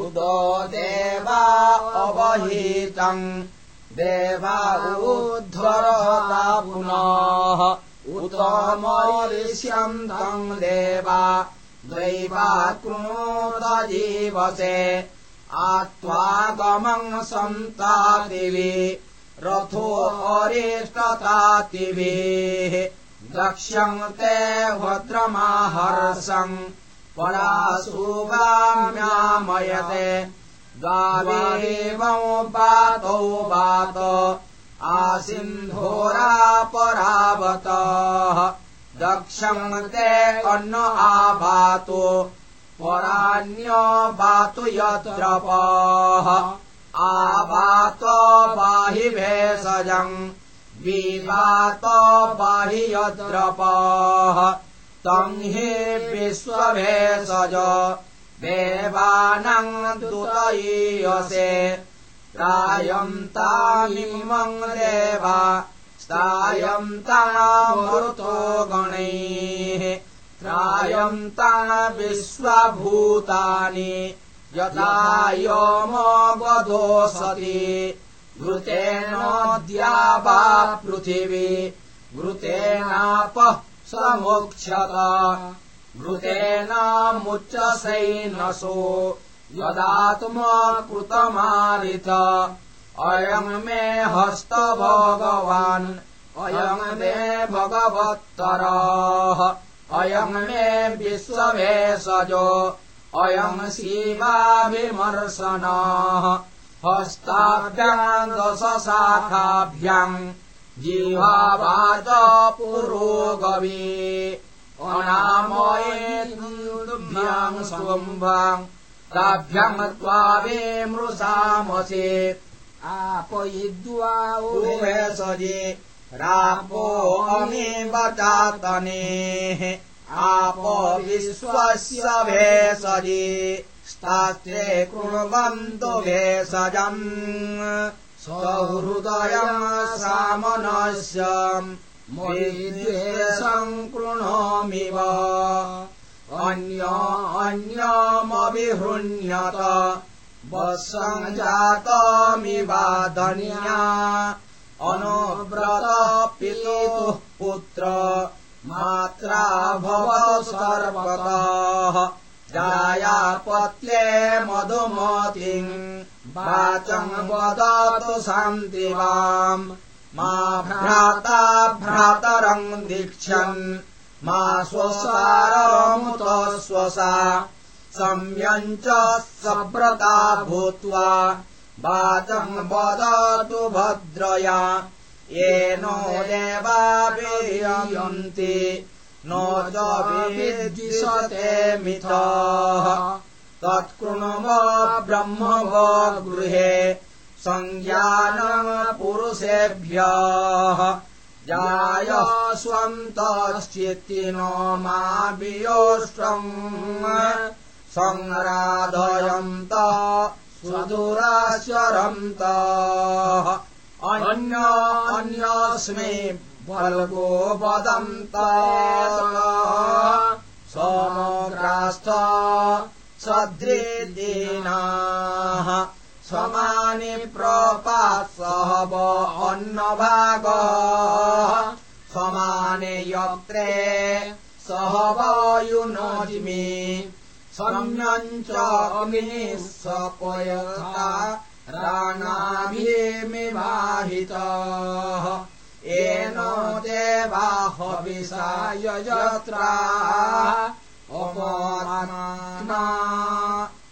उदो देवा अवहितम् देवा उद्धरता पुनः। उत मरिष्यन्तम् देवा दैवा कृणोदजीवसे आत्त्वागमम् सन्तादिवि रथो अरिष्टतातिभिः दक्ष्यम् ते भद्रमाहर्षम् पराशुगाम्यामयते। द्वावेवौ पातौ वात आसिन्धोरापरावतः। दक्षम् ते अन्न आभातो पराण्यबातु यत्रपः आवात पाहि भेषजम् विवात पाहि यद्रपः। तम् हि विश्वभेषज देवानम् दुतयीयसे। देवा स्तायम् तामृतो गणैः ता विश्वभूतानि यथा योमवधोऽसति घृतेनोऽद्या वा पृथिवी घृतेनापः समुक्षत। घृतेनामुच्चसैनसो यदात्मा कृतमारित अयम् मे हस्त भगवान् अयम् मे भगवत्तरः अयम् मे विश्वभेषजो अयम् शिवाभिमर्शनः हस्ताभ्याम् दशशाखाभ्याम् जिह्वावाच पुरोगवी। अनामयेभ्याम् स्वम्भाम् ताभ्याम् त्वावे मृषामसे। आपयिद्वा उभे सजे रापो अमेव चातनेः आप विश्वस्य भेषजे स्तास्ते कृण्वन्तु भेषजम्। सहृदयम् सामनस्य द्वेषम् कृणोमिव। अन्य अन्यमविहृण्यत वत्सम् जातमिवादन्या अनुव्रत पितुः पुत्र मात्रा भवतु सर्वतः। जायापत्ये मधुमतिम् वाचम् वदतु शान्तिवाम् मा भ्राता भ्रातरम् दीक्षन् मा स्वसारमुत स्वसा। सम्यम् च सव्रता भूत्वा वाचम् वदतु भद्रया। येनो देवाभियन्ति। नो च विद्विषते मिथः। तत्कृणव ब्रह्म गृहे। पुरुषेभ्यः। जाय स्वन्तश्चित्तिनो मा वियोष्टम् सङ्राधयन्त सुदुराश्वरन्त। अन्य अन्यस्मै बल्गो वदन्त सोमोग्रास्थ सद्रिदीनाः। समानि प्रपासह अन्नभाग। समाने यत्रे सह वायुनोजिमि सम्यञ्च अग्निः सपयथा राणाभिमिवाहितः। येन देवाहविषाय यत्रा अपराना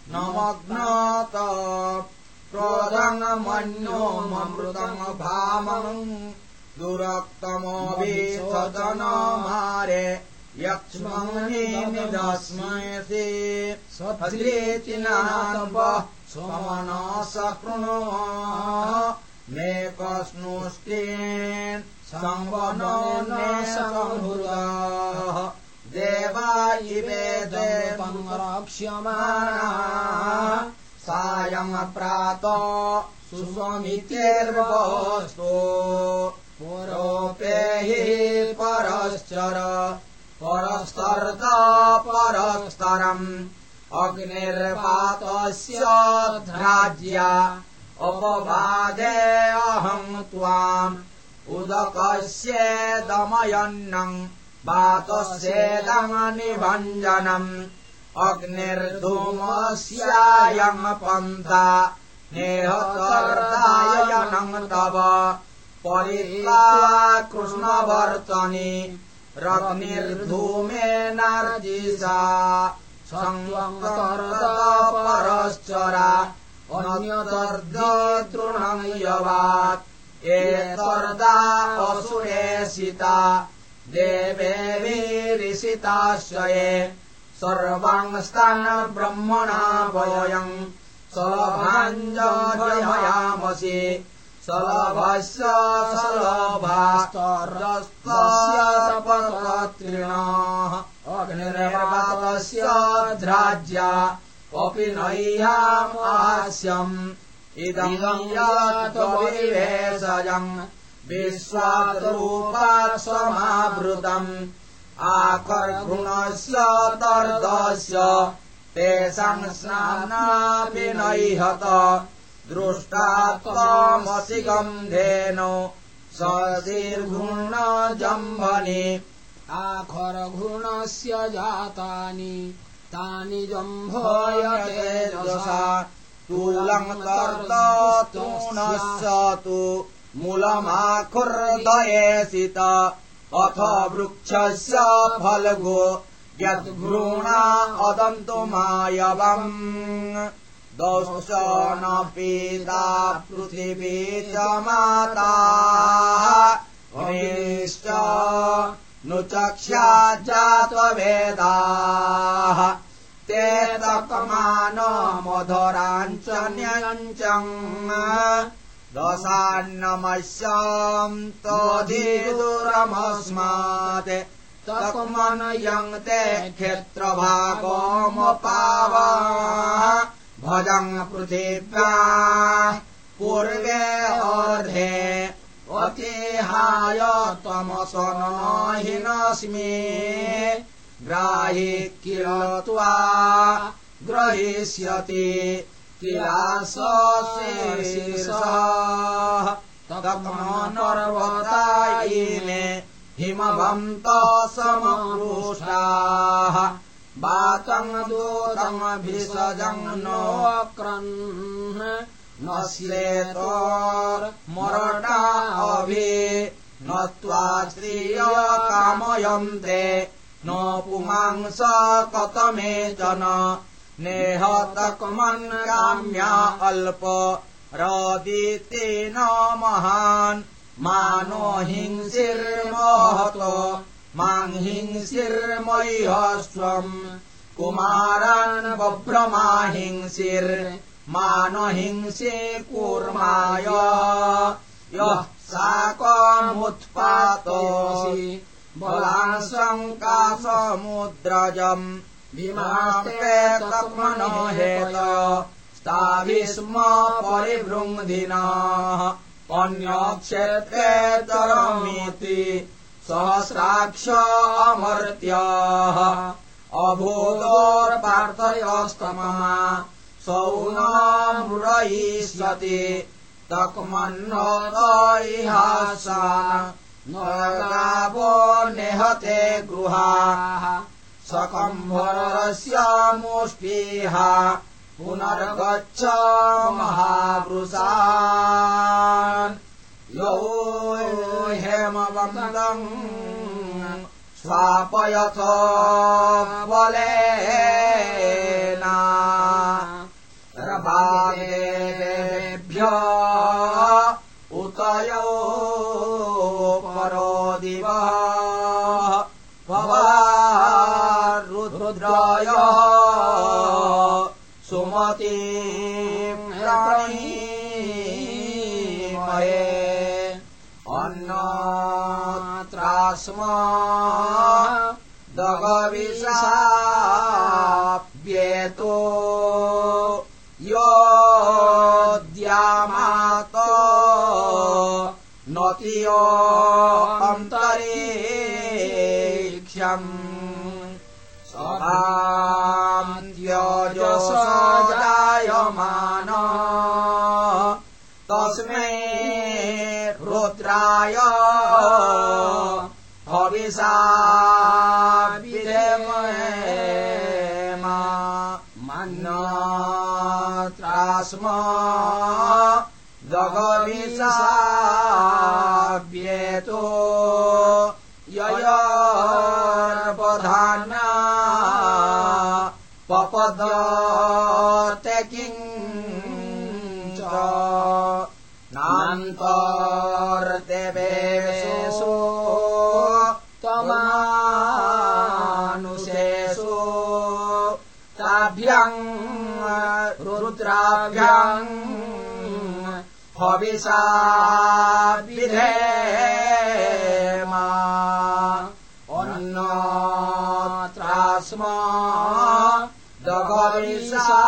नमग्नात। क्रोधङ्मन्यो ममृतम् भामम् दुरक्तमोऽभिसदन मारे यक्ष्मणिदस्मयसि स्वलेति नाम्ब स्वमन सकृणो मे कस्नुष्टेन् संवनो संहृतः देवा इवे देवम् रक्ष्यमाणा सायम् प्रात सुस्वमित्येर्वस्तु। पुरोपे परश्चर परस्तर्ता परस्तरम्। अग्निर्पातस्य ध्राज्या अपवादे अहम् त्वाम्। उदकस्येदमयन्नम् वातस्येदम् निभञ्जनम् अग्निर्धूमस्यायम् पन्था नेहतर्दायनम् तव। परिला कृष्णवर्तनि रग्निर्धूमेनार्जिषा। अन्यतर्दतृणम् यवात् एतर्दा असुरेशिता देवे वीरिषिताश्रये सर्वाङ्स्तान् ब्रह्मणा वयम्। सलभाञ्जयामसि सलभस्य सलभास्तरस्तपत्रिणाः अग्निर्वातस्य ध्राज्या अपि नह्यामास्यम् इदम् यातविवेशयम् विश्वारूपात् समावृतम्। आकर्घृणस्य तर्दस्य तेषाम् स्नानापि नैहत दृष्टा त्वमसि गन्धेन सदीर्घूर्ण जम्भनि आखरघूर्णस्य जातानि तानि जम्भय तेजसा तूलम् तर्द तूणश्च तु मूलमाखुर्दयेसित अथ वृक्षस्य फल्गो यद्भ्रूणा अदन्तु मायवम् दौश्च न पीता पृथिवी च माता नु चक्ष्याजातवेदाः ते तकमान मधुराञ्चन्यञ्चम् दशान्नमस्याम् तधिदुरमस्मात् तकमनयम् ते क्षेत्रभागोमपाव भजम् पृथिव्या पूर्वे अर्धे अतिहाय त्वमसनहीनस्मि ग्राहि किल त्वा ग्रहीष्यति किलासशीर्षर्वतायिने हिमवन्तः समरुषाः वाचम् दूतमभिषजम् नोऽक्रन् न श्लेतोर्मरटा अभि न त्वा श्रिय कामयन्ते। न पुमांस कतमेचन नेहतकमन्याम्या अल्प। रदितेन महान् मानो हिंसिर्मोहतो माम् हिंसिर्मह्यस्त्वम् कुमारान् बभ्रमा हिंसिर्मानो हिंसे कूर्माय। यः साकमुत्पातोऽसि बलाशङ्कासमुद्रजम् विमास्तेतमनो हेत स्ताभिस्म परिवृङ्धिनः अन्यक्षेत्रे तरमिति सहस्राक्ष अमर्त्यः। अभूतोर्पार्थयस्तमः। सौनामृयिष्यति तक्मन्नोदयिहासा नगावो नेहते गृहाः। सकम्भरस्य मुष्टिहा पुनर्गच्छ महावृषान् यो हेमवन्दम् स्वापयथ बलेना। रबालेभ्य अन्नत्रास्म दगविषाप्येतो योऽद्यामात नतियो अन्तरिक्षम् सभान्त्यजसजायमान तस्मै रुद्राय मन्नत्रास्म जगविषाव्येतो हविषा विधेमा। अन्नत्रास्म दगविषा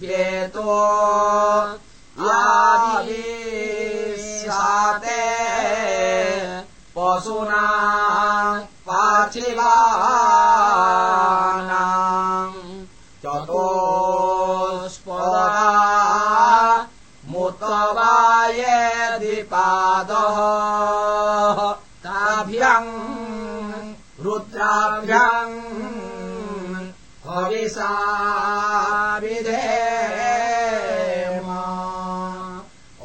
व्येतो यादिशाते पशूना पार्थिवानाम् मुतवायेदिपादः ताभ्यम् रुद्राभ्याम् हविषा विधेमा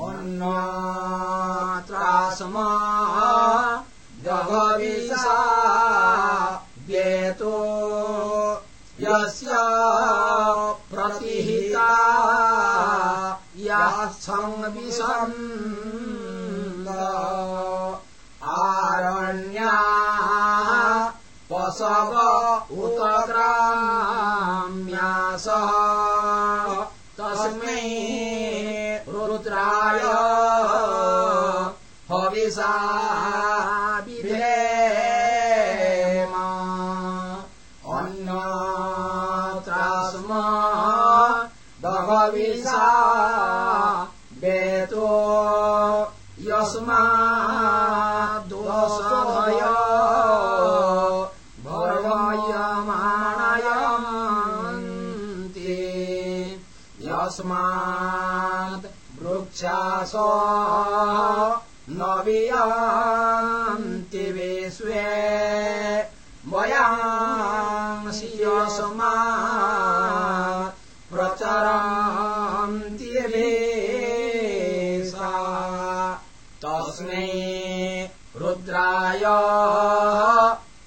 अन्नत्रास्म जगविषा व्येतो यस्य प्रतिहिता। यः संविशम् पशव उत ग्राम्यासः तस्मै रुद्राय। हविषा वृक्षास न वियान्ति विश्वे। वयांसि यस्मात् प्रचरन्ति सा तस्मै रुद्राय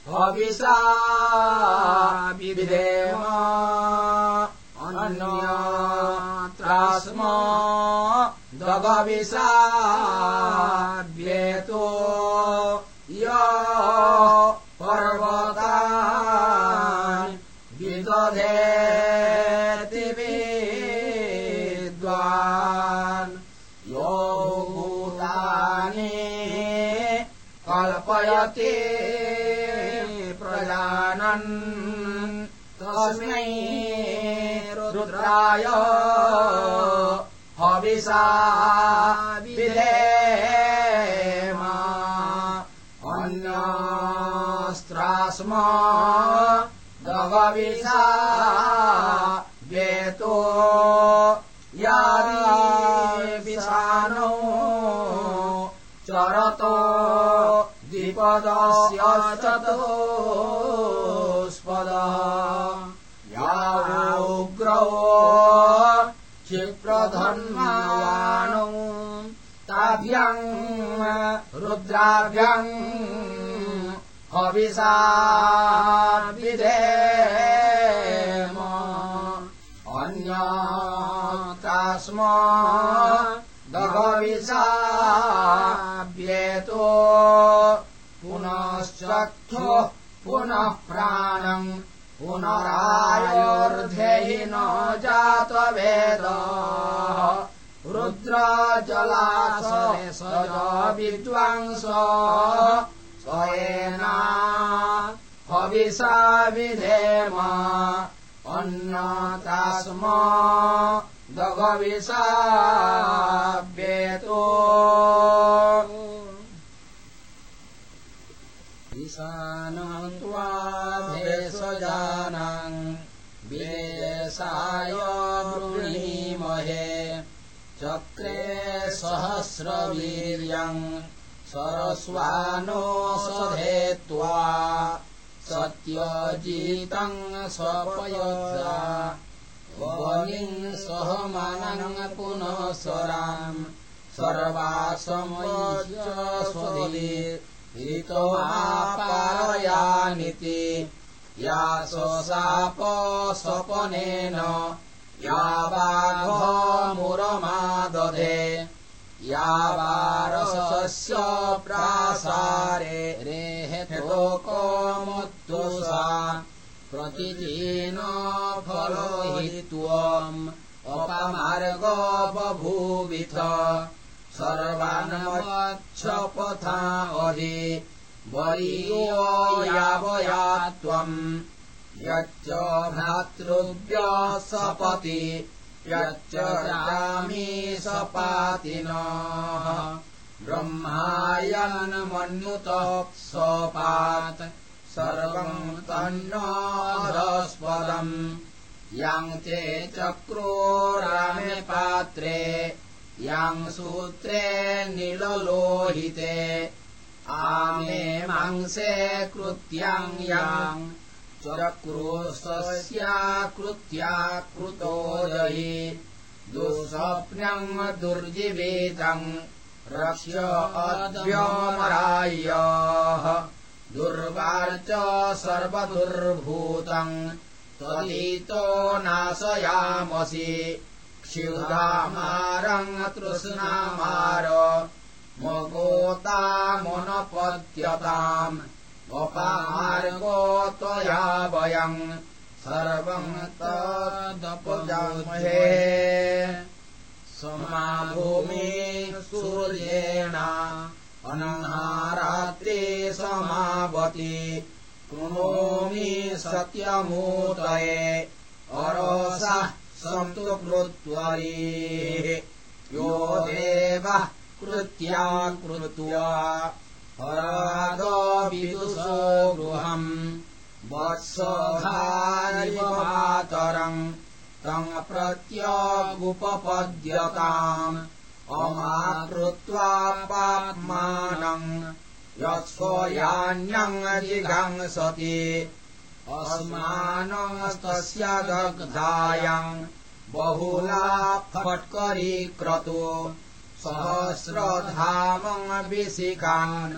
हविषा विधेम दगविषाव्येतो य पर्वता विदधेति विद्वान्। यो भूतानि कल्पयति प्रजानन्। तस्मै रुद्राय हविषा विधेम। अन्यस्त्रास्म दगविषा वेतो याविषाणो चरतो द्विपदस्य चतुष्पदः यावोग्रौ क्षिप्रधन्वाणौ ताभ्यम् रुद्राभ्यम् हविषा विधेम अन्यतास्म दहविषा व्येतो पुनश्चक्षुः पुनः प्राणम् पुनरायोर्ध्यहि न जातवेद रुद्रजलासरे सज विद्वांस स्वयेना हविषा विधेम अन्नतास्म दगविषा वेतो ईशानत्वा भेषजानाम् विदेशाय वृणीमहे चक्रे सहस्रवीर्यम् सरस्वानो सधेत्वा सत्यजीतम् स्वपयजा वनिम् सहमानम् पुनः सराम् सर्वासमय स्वधि ऋतोपारयानिति या स्वसाप स्वपनेन या वाघमुरमादधे या वारसस्य प्रासारे रेहेतोकोमुद्दुषा प्रतिदिन फलोहित्वम् अपमार्ग बभूविथ। सर्वान्मच्छपथा अधि वरीयो यावया त्वम् यच्च भ्रातृव्यः सपति यच्च रामी सपातिनः। ब्रह्मायन्मन्युतः सपात् सर्वम् तन्नस्पदम् याम् ते चक्रो रामे पात्रे याम् सूत्रे निललोहिते। आमे मांसे कृत्याम् याम् चक्रोस्तस्याकृत्या कृतो दहि दुःस्वप्नम् दुर्जिवेतम् रक्ष्य अद्व्यमरायः दुर्वार्च सर्वदुर्भूतम् त्वदितो नाशयामसि। क्षुधामारम् तृष्णामार। मगोतामुनपद्यताम् गोपामार्गो त्वया वयम् सर्वम् तदपजामहे समाभूमि सूर्येण अनहारात्रि समावति। कृणोमि सत्यमूतये। अरोसः सन्तु कृत्वरी यो देवः कृत्या कृत्वा परादविदुषो गृहम् वत्सधारिमातरम् तम् प्रत्यगुपपद्यताम् अमाकृत्वा पाप्मानम् यत्स्वयान्यम् जिघंसति अस्मानस्तस्य दग्धायाम् बहुला फट्करी क्रतु सहस्रधामम् विशिकान्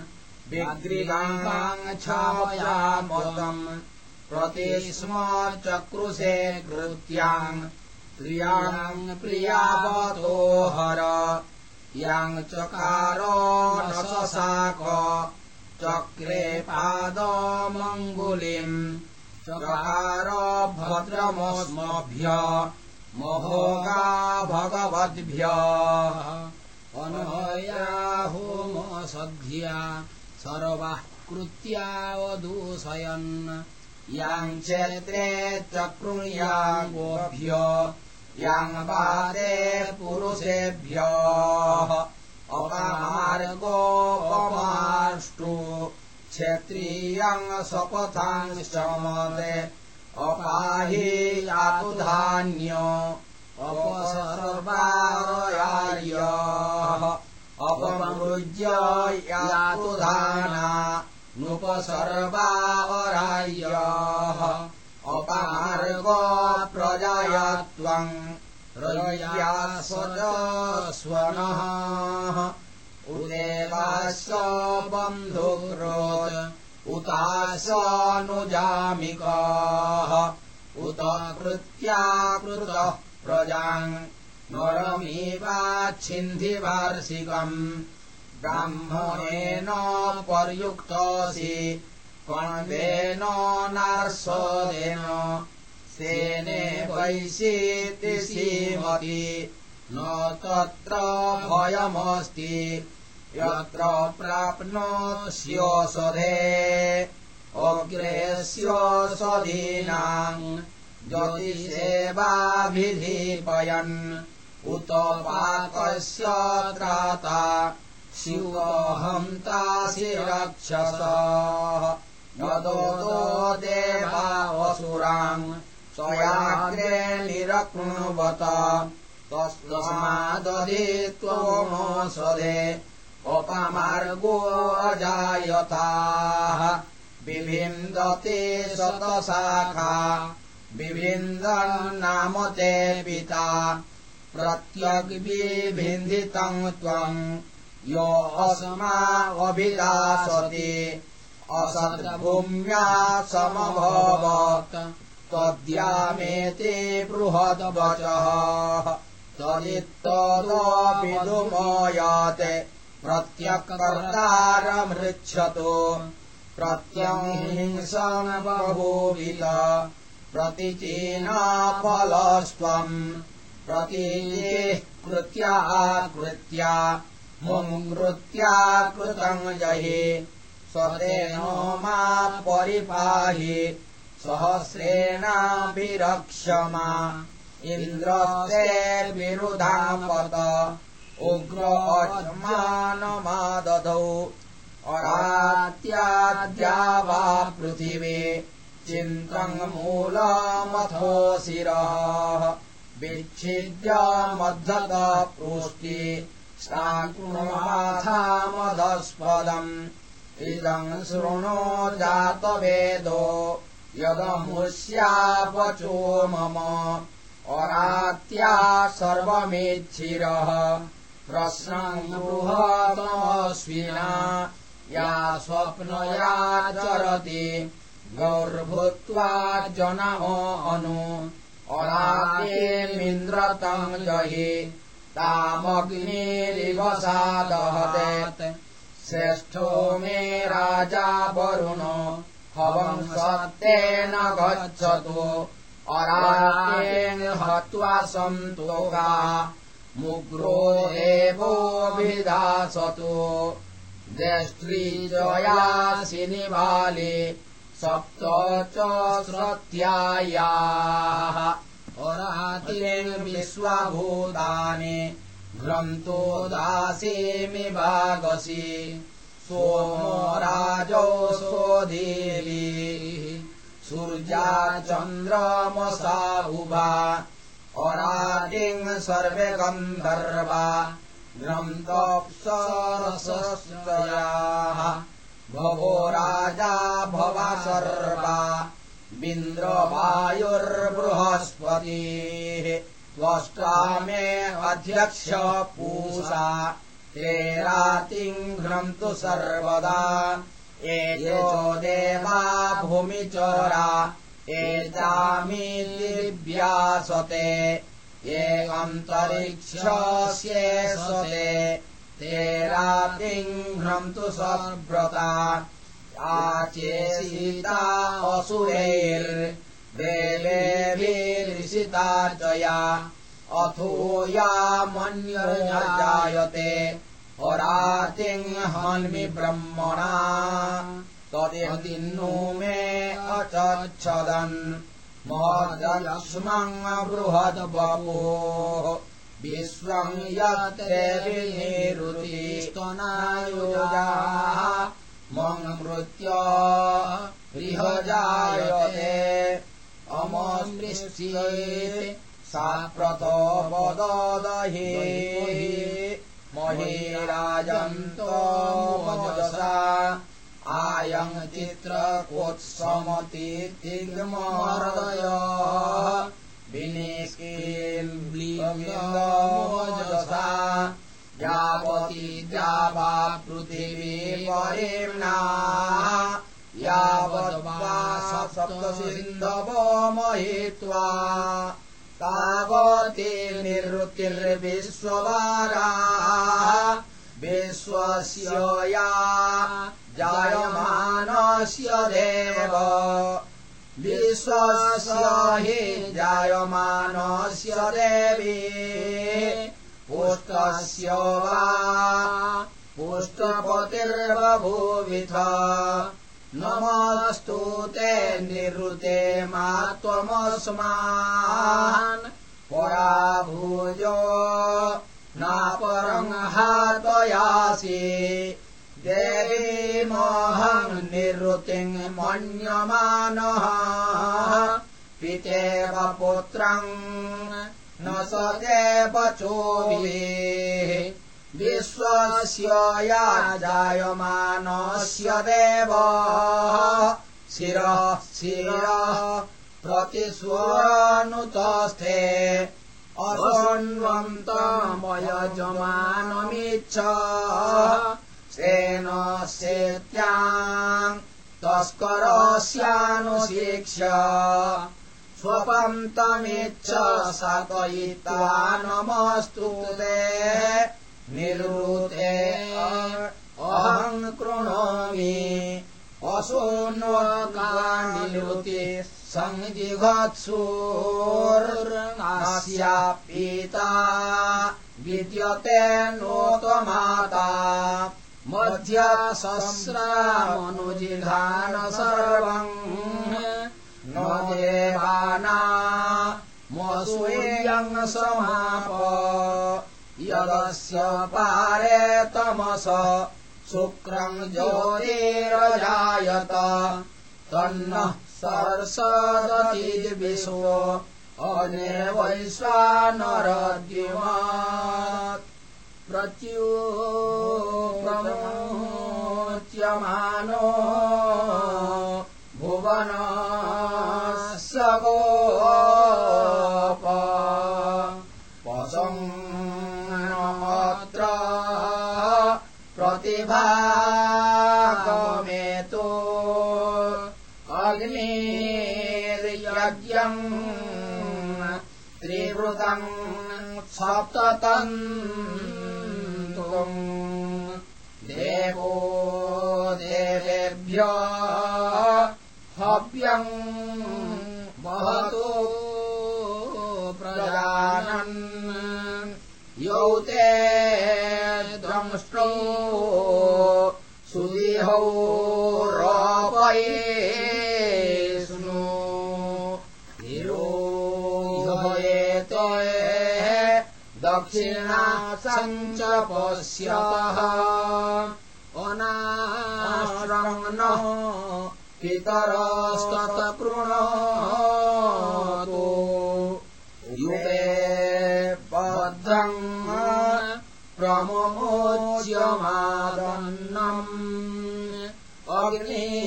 विग्रिगाम् छायामतम् प्रति स्म चक्रुषे कृत्याम् प्रियाम् प्रियावतो हर। याम् चकारो न सशाक चक्रे पादमङ्गुलिम् चकार भद्रमस्मभ्य महोगा भगवद्भ्य अनया होम सद्ध्या सर्वाः कृत्यावदूषयन् याम् चैत्रे चक्रुया गोभ्य याम् वादे पुरुषेभ्य अपमार्गोपमाष्टु क्षत्रियम् स्वपथांश्च मदे अपाहि यातु धान्य अपसर्वारयार्यः अपमृज्य यातु धाना नुपसर्वावराय्यः अपार्ग प्रजाया त्वम् रया स्वनः। उदेवास उतासनुजामिकाः उत कृत्याकृतः प्रजाम् नरमेवाच्छिन्धिवार्षिकम् ब्राह्मणेन पर्युक्तसि कण्वेन नार्सदेन सेने वैशीति सीमति न तत्र भयमस्ति यत्र प्राप्नोष्योषधे अग्रेष्योषधीनाम् ज्योतिषेवाभिधिपयन् उत पाकस्य त्राता शिवहन्तासि रक्षसः। यदो देवा असुराम् स्वयाग्रे निरकृण्वत। तस्मादधि त्वमोषधे अपमार्गो अजायताः। विभिन्दते शतशाखा विभिन्दन्नाम ते पिता यो अस्मा अभिलाषति असद्भूम्या समभवत्। त्वद्यामेते बृहद्वचः तदित्तदोऽपिदुमयाते प्रत्यक्कर्तारमृच्छतु प्रत्यंहिंसम् बभूवित प्रतिचीनाफलस्त्वम्। प्रतीः कृत्या कृत्या मुङ्कृत्या कृतम् जहि। स्वतेनो मा परिपाहि सहस्रेणाभिरक्षमा। इन्द्रस्ते विरुधापत उग्रमानमादधौ अरात्याद्या वा पृथिवी चिन्तम् शिरः विच्छिद्य मद्धत पृष्टि साकृणमाथामधस्पदम् इदम् शृणो जातवेदो यदमुष्यापचो मम। अरात्या सर्वमेच्छिरः। प्रश्नम् बृहतमस्विना या स्वप्नया चरति गौर्भूत्वा जनमो अनु। अरातेमिन्द्रतम् जहि तामग्निरिवसादहते श्रेष्ठो मे राजा वरुणो हवम् सत्येन गच्छतु। अरातेन हत्वा सन्तोगा मुग्रो ज्येष्ठी जयासि निवाले सप्त च श्रत्यायाः विश्वभूतानि घ्रन्तो दासेमि भागसि। सोमो राजो सोदेवी सूर्या चन्द्रमसा उभा। अरातिम् सर्वे गन्धर्वा। ग्रन्थोऽप्सरसस्त्रयाः भवो राजा भवा सर्वा बिन्द्रवायुर्बृहस्पतिः त्वष्टा मे अध्यक्ष पूषा ते रातिम् सर्वदा। एजो देवा भूमिचोरा एतामि लिव्यासते एवन्तरिक्षस्ये स्वते ते रातिङ्घ्रन्तु सव्रता आचेसीता असुरैर्देवेभिरिषिता च या अथो या मन्यजायते हन्मि ब्रह्मणा। तदेहतिन्नु मे अचच्छदन्। महदलक्ष्मम् बृहद् बभोः विश्वम् यत्रेरुतिस्तनायुजाः मङ्मृत्य गृहजायते अमृष्ये सा प्रतोपदहि महीराजन्तो मजसा। आयम् चित्रकोत्समतिग्महृदय विनिष्कीर्मजसा यावती द्यावा पृथिवी परिम्ना यावद्वा सप्तसिन्धवो महित्वा। तावती निवृत्तिर्विश्ववारा विश्वस्य या जायमानस्य देव विश्वस्य हि जायमानस्य देवी। पुष्टस्य वा पुष्टपतिर्बभूविथ। नमस्तु ते निरुते मा त्वमस्मान्। परा भूयो नापरम् हातयासि देवी मोहम् निरुतिम् मन्यमानः। पितेव पुत्रम् न स देव चोभिः विश्वस्य या जायमानस्य देव। शिरः शिरः प्रतिस्वनुतस्थे असन्वन्तमयजमानमिच्छ सेन सेत्याम् तस्करस्यानुशिक्ष स्वपन्तमिच्छ साकयित्वा नमस्तु ते निरुते। अहम् कृणोमि असोन्वकानिरुति सञ्जिघत्सोर्नास्या पीता विद्यते नोत्वमाता मध्यसस्रामनुजिघान सर्वम् न देवाना मसूयम् समाप। यदस्य पारे तमस शुक्रम् ज्योतिरजायत। तन्नः सरसदतिर्विश्व अने वैश्वानरद्युमात् प्रत्यो प्रमोच्यमानो भुवन सगोप पशङ्त्र प्रतिभागमेतो अग्निर्यज्ञम् त्रिवृतम् सप्ततन् हव्यम् वहतो प्रजानन्। यौ ते द्रंष्टो सुविहौ रापये स्नु। निरोहयेत दक्षिणा सञ्च पश्यतः अनाश्रम्नः पितरस्ततपृणतो युगे बद्धम् प्रमोच्यमादन्नम्। अग्निस्तस्त्व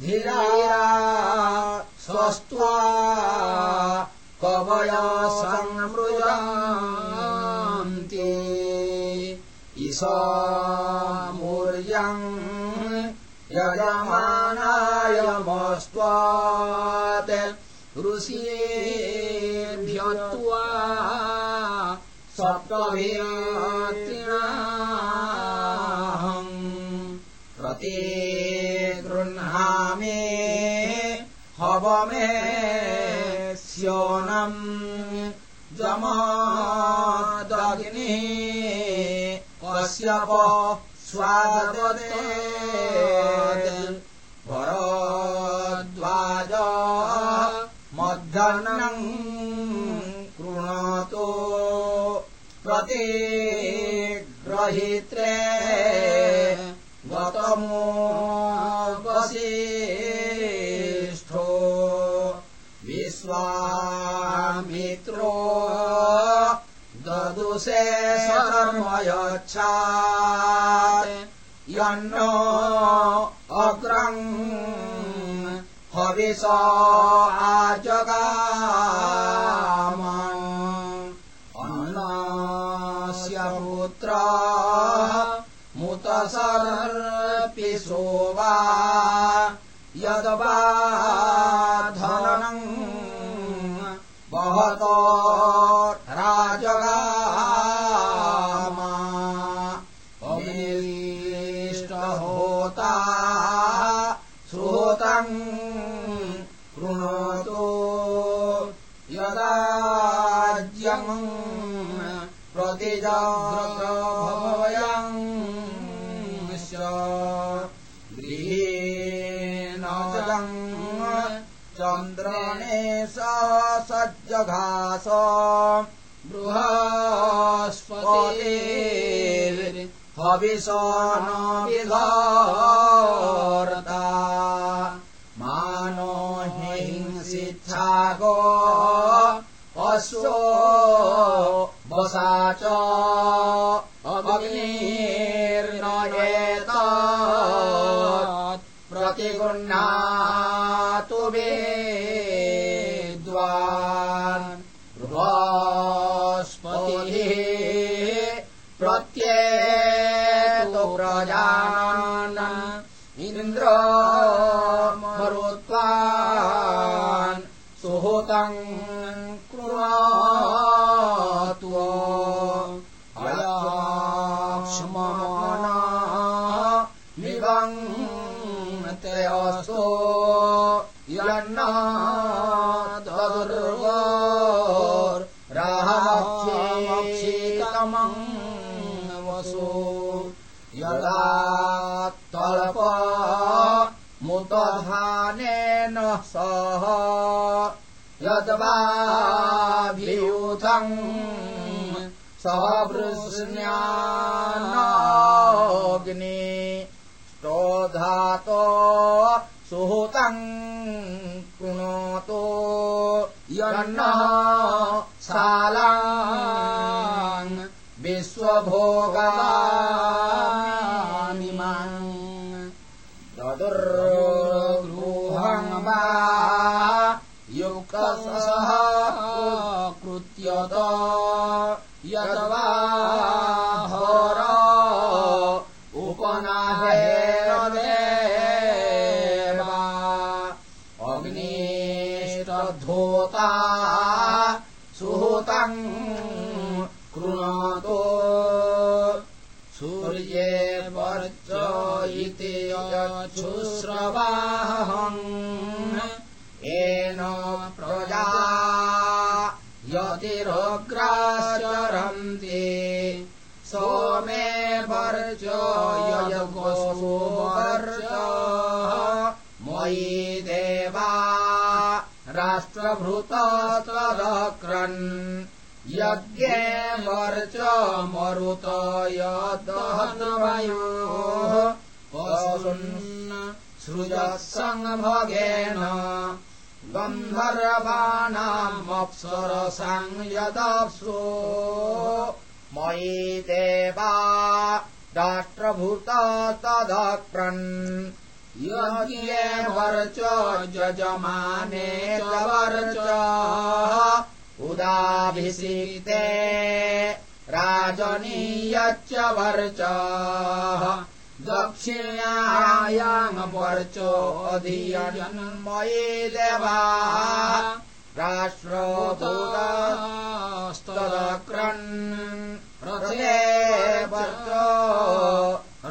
धीराया स्वत्वा कवयः सन्वृजान्ति ईश्यम् यजमानायमस्त्वात् ऋषिभ्यत्वा सत्त्वमि हवमे स्योनम् जमादग्निः कश्यप स्वागते भरद्वाज मध्याह्नम् कृणोतु प्रतिग्रहीत्रे गतमो वसिष्ठो विश्वामित्रो ददुषे शर्मयच्छात् यन्नो अग्रम् हविष आजगाम अन्नस्य पुत्र मुतसर्पिषो वा यद्वा धनम् बहतो राजगाम। अमीष्टहोता श्रोतम् कृणोतु यदाज्यम् प्रतिजाभवयम् हविष न विधारता। मानो हिंसिच्छागो अश्वो वसा च अग्निर्नयेत। प्रतिगृह्णातु वेद्वान् सह वृष्ण्याग्नि स्तोधातो सुहृतम् कृणोतु यन्न शालाम् विश्वभोगानिमान् राष्ट्रभृत तदक्रन् यज्ञे वर्च मरुत यदहनवयोः पशुन् सृजत्सङ्भगेन गन्धर्वाणामप्सरसाम् यदप्सो। मयि देवा राष्ट्रभूत तदक्रन् यज्ञे वर्च यजमाने च वर्च। उदाभिषिक्ते राजनीयच्च वर्चः। दक्षिण्यायामवर्चो अधियन्मये देवा। राष्ट्रोदूतस्तदक्रन् रथे वर्च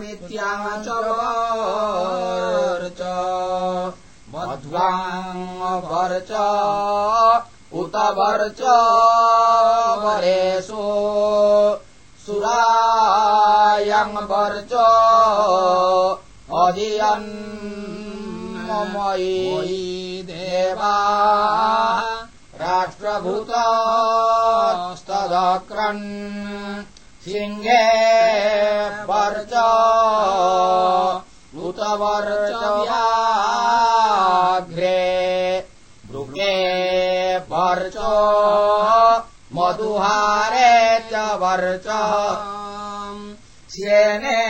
नित्यां च वर्च मध्वाङ्वर्च उत वर्च वरेषु। सुरायं वर्च अधियन्मयी देवा। राष्ट्रभूतस्तदक्रन् सिंहे वर्च उत वर्च व्याघ्रे मृगे वर्च मधुहारे च वर्च। श्येने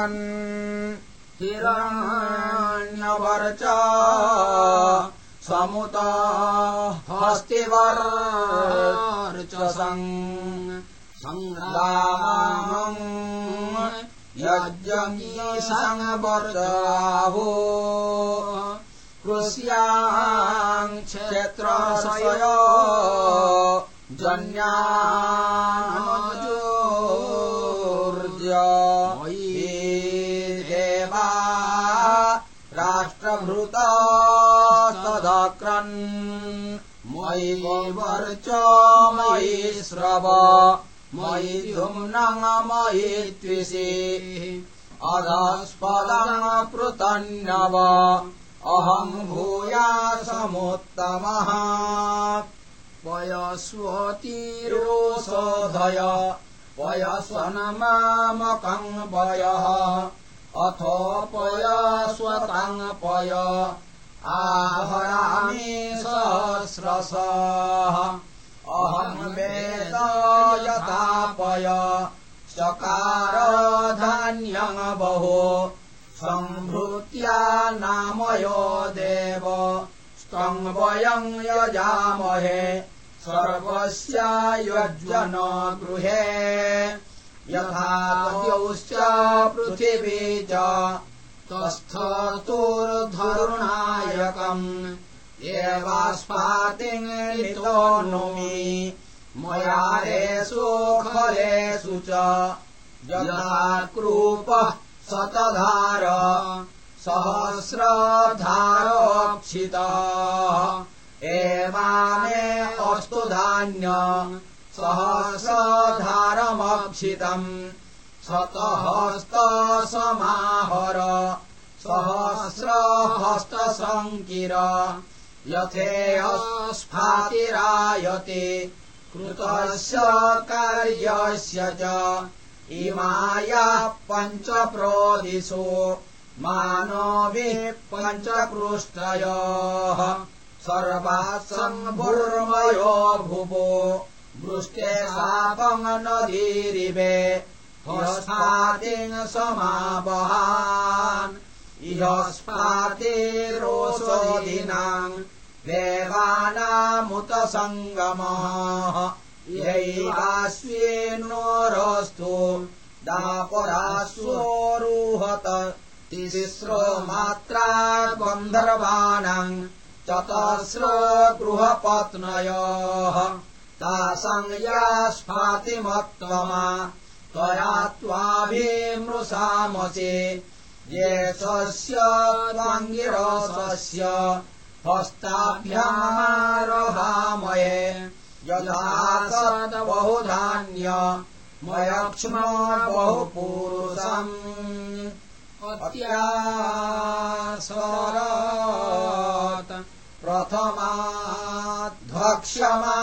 राष्ट्रभूतस्तदक्रन् हिरण्यवर्च समुत हस्तिवर्च सङ्ग्रामम् यज्ञमीसङ्वर्चाहो कृष्याम् क्षेत्रशय जन्याजोर्य राष्ट्रभृतस्तदक्रन् मयि वर्च मयि श्रव मयि धुम्नङ् मयि त्विषि अधस्पदम् पृतन्नव अहम् भूयासमुत्तमः। पयस्वतीरोषोधय पयस्वनमामकम् पयः अथो पयस्वतम् पय। आहरामि सहस्रशः। अहम् वेद यथा पय। चकार धान्यम् बहु। सम्भृत्या नामयो देव। स्तम् वयम् यजामहे। सर्वस्यायुजन गृहे यथा पृथिवी च तस्थतुर्धरुणायकम् एवास्मातितो नुमि। मयारेषु खलेषु च। यथा कृपः शतधार सहस्रधारोक्षितः एवामे अस्तु धान्य सहस्रधारमक्षितम् शतहस्तसमाहर सहस्रहस्तसङ्किर यथेयस्फातिरायते कृतस्य कार्यस्य च। इमाया पञ्चप्रोदिशो मानवे पञ्चकृष्टयः सर्वात्सम्भुर्मयो भुवो वृष्टे नदीरिवे हस्फातिम् समावहान् इह स्फातिरोषोदिनाम् देवानामुत सङ्गमः यैवास्वेनोरस्तु दापरास्वोरुहत तिस्रो मात्रा गन्धर्वाणाम् चतस्रो गृहपत्नयः तासंज्ञा स्फातिमत्त्वमा त्वया त्वाभिमृषामसे। ये स्वस्य त्वाङ्गिरसस्य हस्ताभ्यामारोहामये यथा सद्बहुधान्य मयक्ष्म बहुपूरुषम्। अत्यासरत् प्रथमाध्वक्ष्यमाणा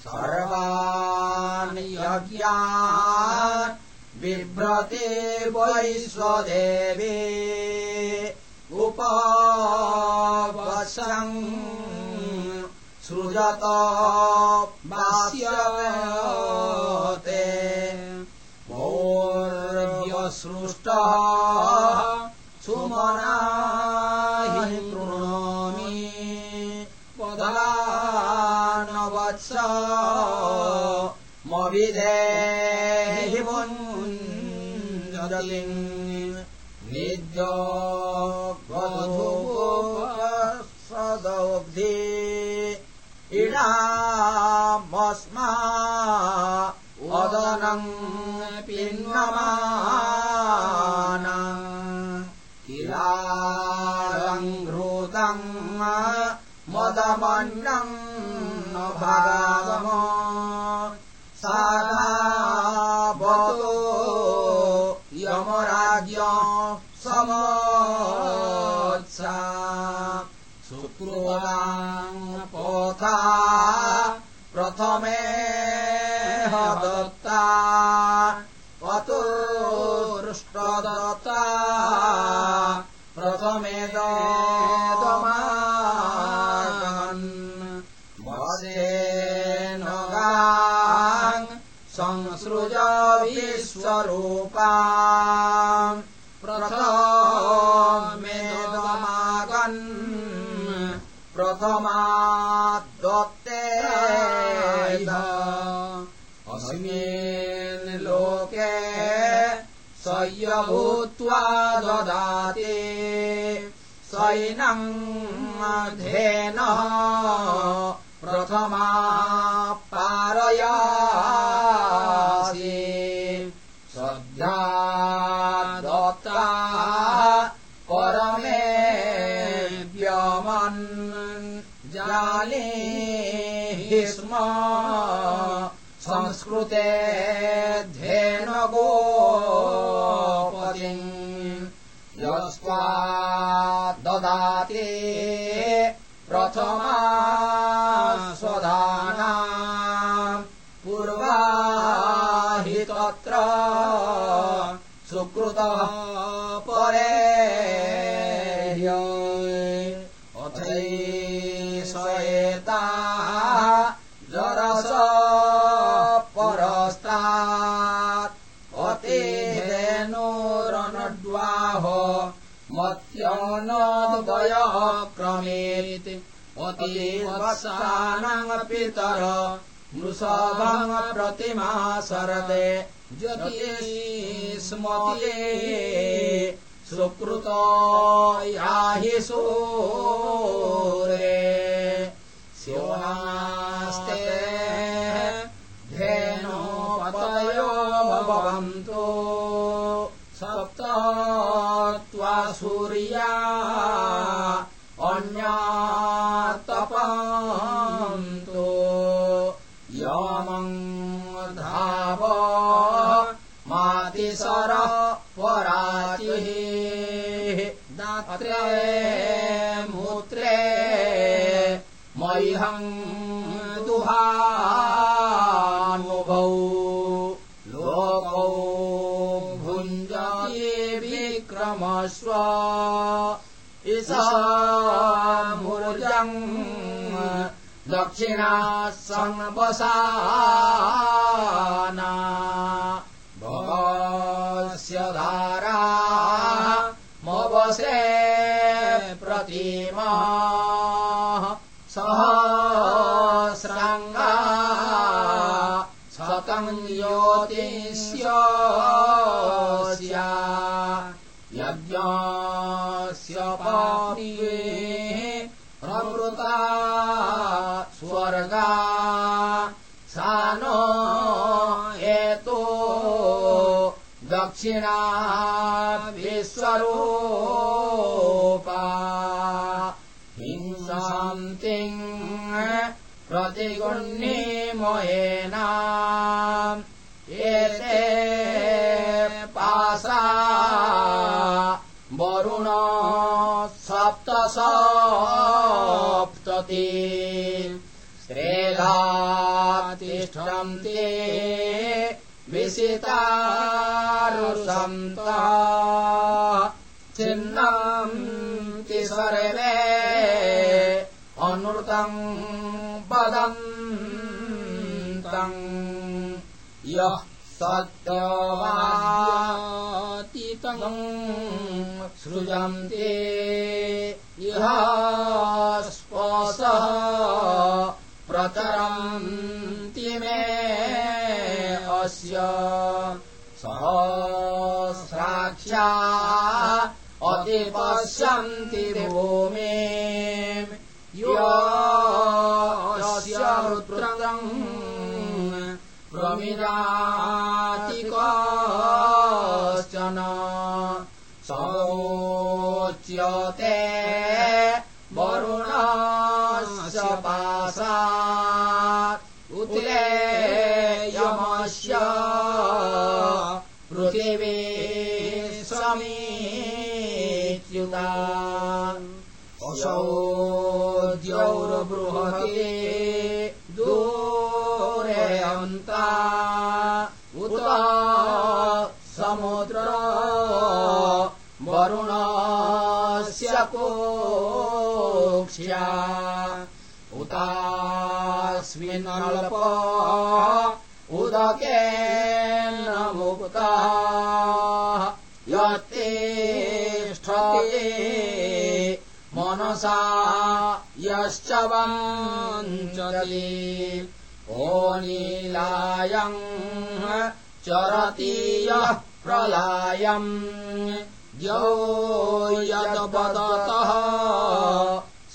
सर्वान् यज्ञान् बिभ्रते वैश्वदेवी। उपवसन् सृजत बास्यते पौर्व्यसृष्टः सुमना पदानवत्स मविधेहि मुञ्जलिम् निद्यो वधूपसदौग्धि इडामस्मा वदनम् पिन्वमाना किलालङ्घृतम् मदमन्नम् यमराज्य समोत्सा शुक्रुवाम् पोथा प्रथमे दत्ता विश्वरूपा प्रथमेदमागन् प्रथमाद्दत्ते अस्मिन् लोके सय्य भूत्वा ददाति। सैनम् धेनः प्रथमा पारयासि संस्कृते धेन गोपतिम् यस्त्वा ददाति प्रथमा स्वधाना। पूर्वा हि तत्र सुकृतः परे मत्यनद्वयः क्रमेत् अतीवत्सानाङ् पितर वृषभम् प्रतिमा शरदे ज्योतिष्मते सुकृतो याहि सूरे। शिवास्ते धेनो पतयो भवन्तु। सप्त सूर्या अन्यातपन्तु यमम् धाव मातिसरः पराचिः दात्रे मूत्रे मह्यम् इषामुर्जम् दक्षिणा संवसाना। भवस्य धारा मवसे प्रतिमा। सहस्राङ्गा शतम् ज्योतिष्यस्या यज्ञस्य पापे प्रवृता स्वर्गा सा नो एतो दक्षिणा विश्वरूपा हिंसान्तिम् प्रतिगुह्निमयेन सप्तसप्तति श्रेधातिष्ठन्ति विसितारुसन्त। चिन्नन्ति सर्वे अनृतम् पदन्तम् यः सत्यवातीतम् सृजन्ति। इह स्पसः प्रचरन्ति मे अस्य सहस्राख्या अतिपश्यन्ति भूमे यस्य रुद्रम् प्रमिराति कश्चन सोच्यते पासा उतिरे यमस्य पृथिवी समीच्युता असौ द्यौर्बृहति दूरे अन्ता उत समुद्र वरुणस्य कोक्ष्या उतास्मिन्नल्प उदकेन मुक्ता यत्तिष्ठति मनसा यश्च वञ्चति। ओ नीलायम् चरति यः प्रलायम्। यो यदपदतः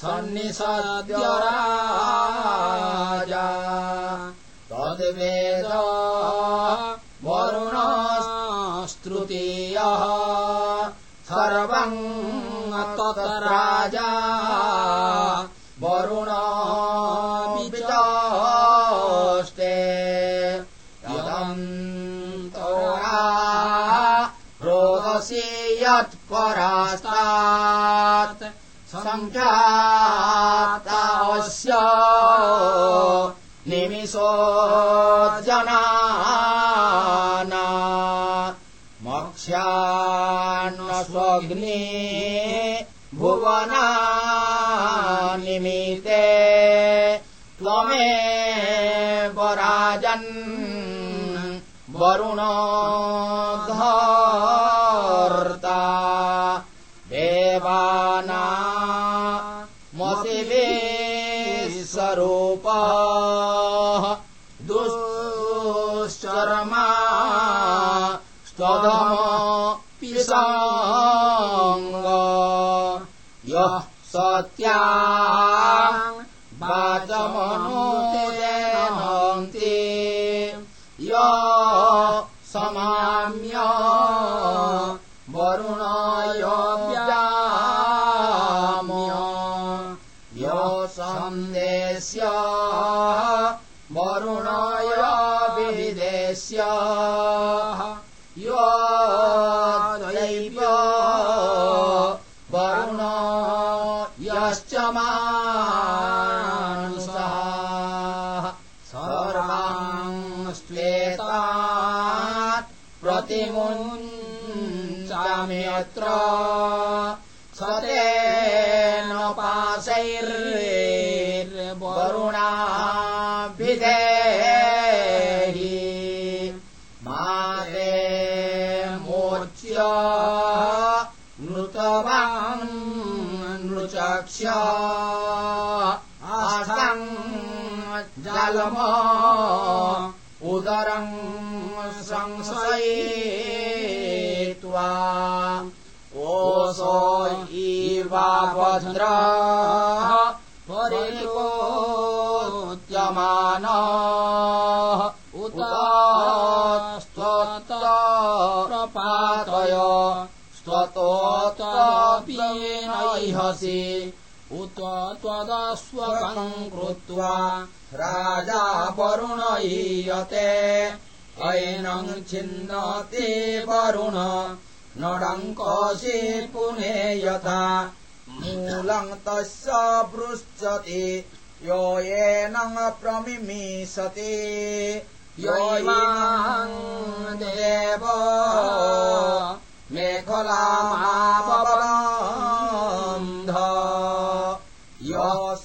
सन्निसद्यराजा। तद्वेद वरुणस्तृतीयः। सर्वम् तत् राजा वरुणामिचाष्टे यदन्तरा रोदसी यत्परास्तात् सङ्ख्यातास्य निमिषो जनाना मक्ष्यान्वस्वग्ने भुवना निमिते त्वमेव राजन् वरुणो सत्या वाचमनोजयन्ति य समाम्य वरुणाय व्याम्य य सन्देश्य वरुणाय विदेश्य प्रतिमुञ्चामि अत्र सतेन पाशैर्वरुणाभिधेहि माते मोच्य नृतवान् नृचक्ष आसम् जलम इवा भद्र परिकोत्यमान उत स्तोत प्रपातय स्तोतोतपि नैहसि उत त्वदस्वकम् कृत्वा राजा वरुणयीयते ऐनम् छिन्नति वरुण नडङ्कसि पुने यथा मूलम् तस्य पृच्छति यो येन प्रमिमीषति यो देव। मेखलामापबन्ध। यो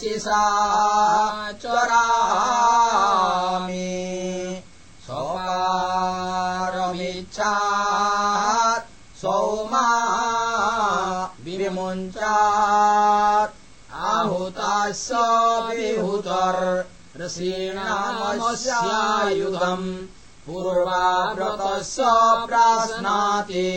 प्रशिषा चरामि। सोमारमिच्छात् सौमा विमुञ्चात्। आहुतास्य विहुतर् ऋषीणामस्यायुधम् पूर्वाव्रतस्य प्राश्नाति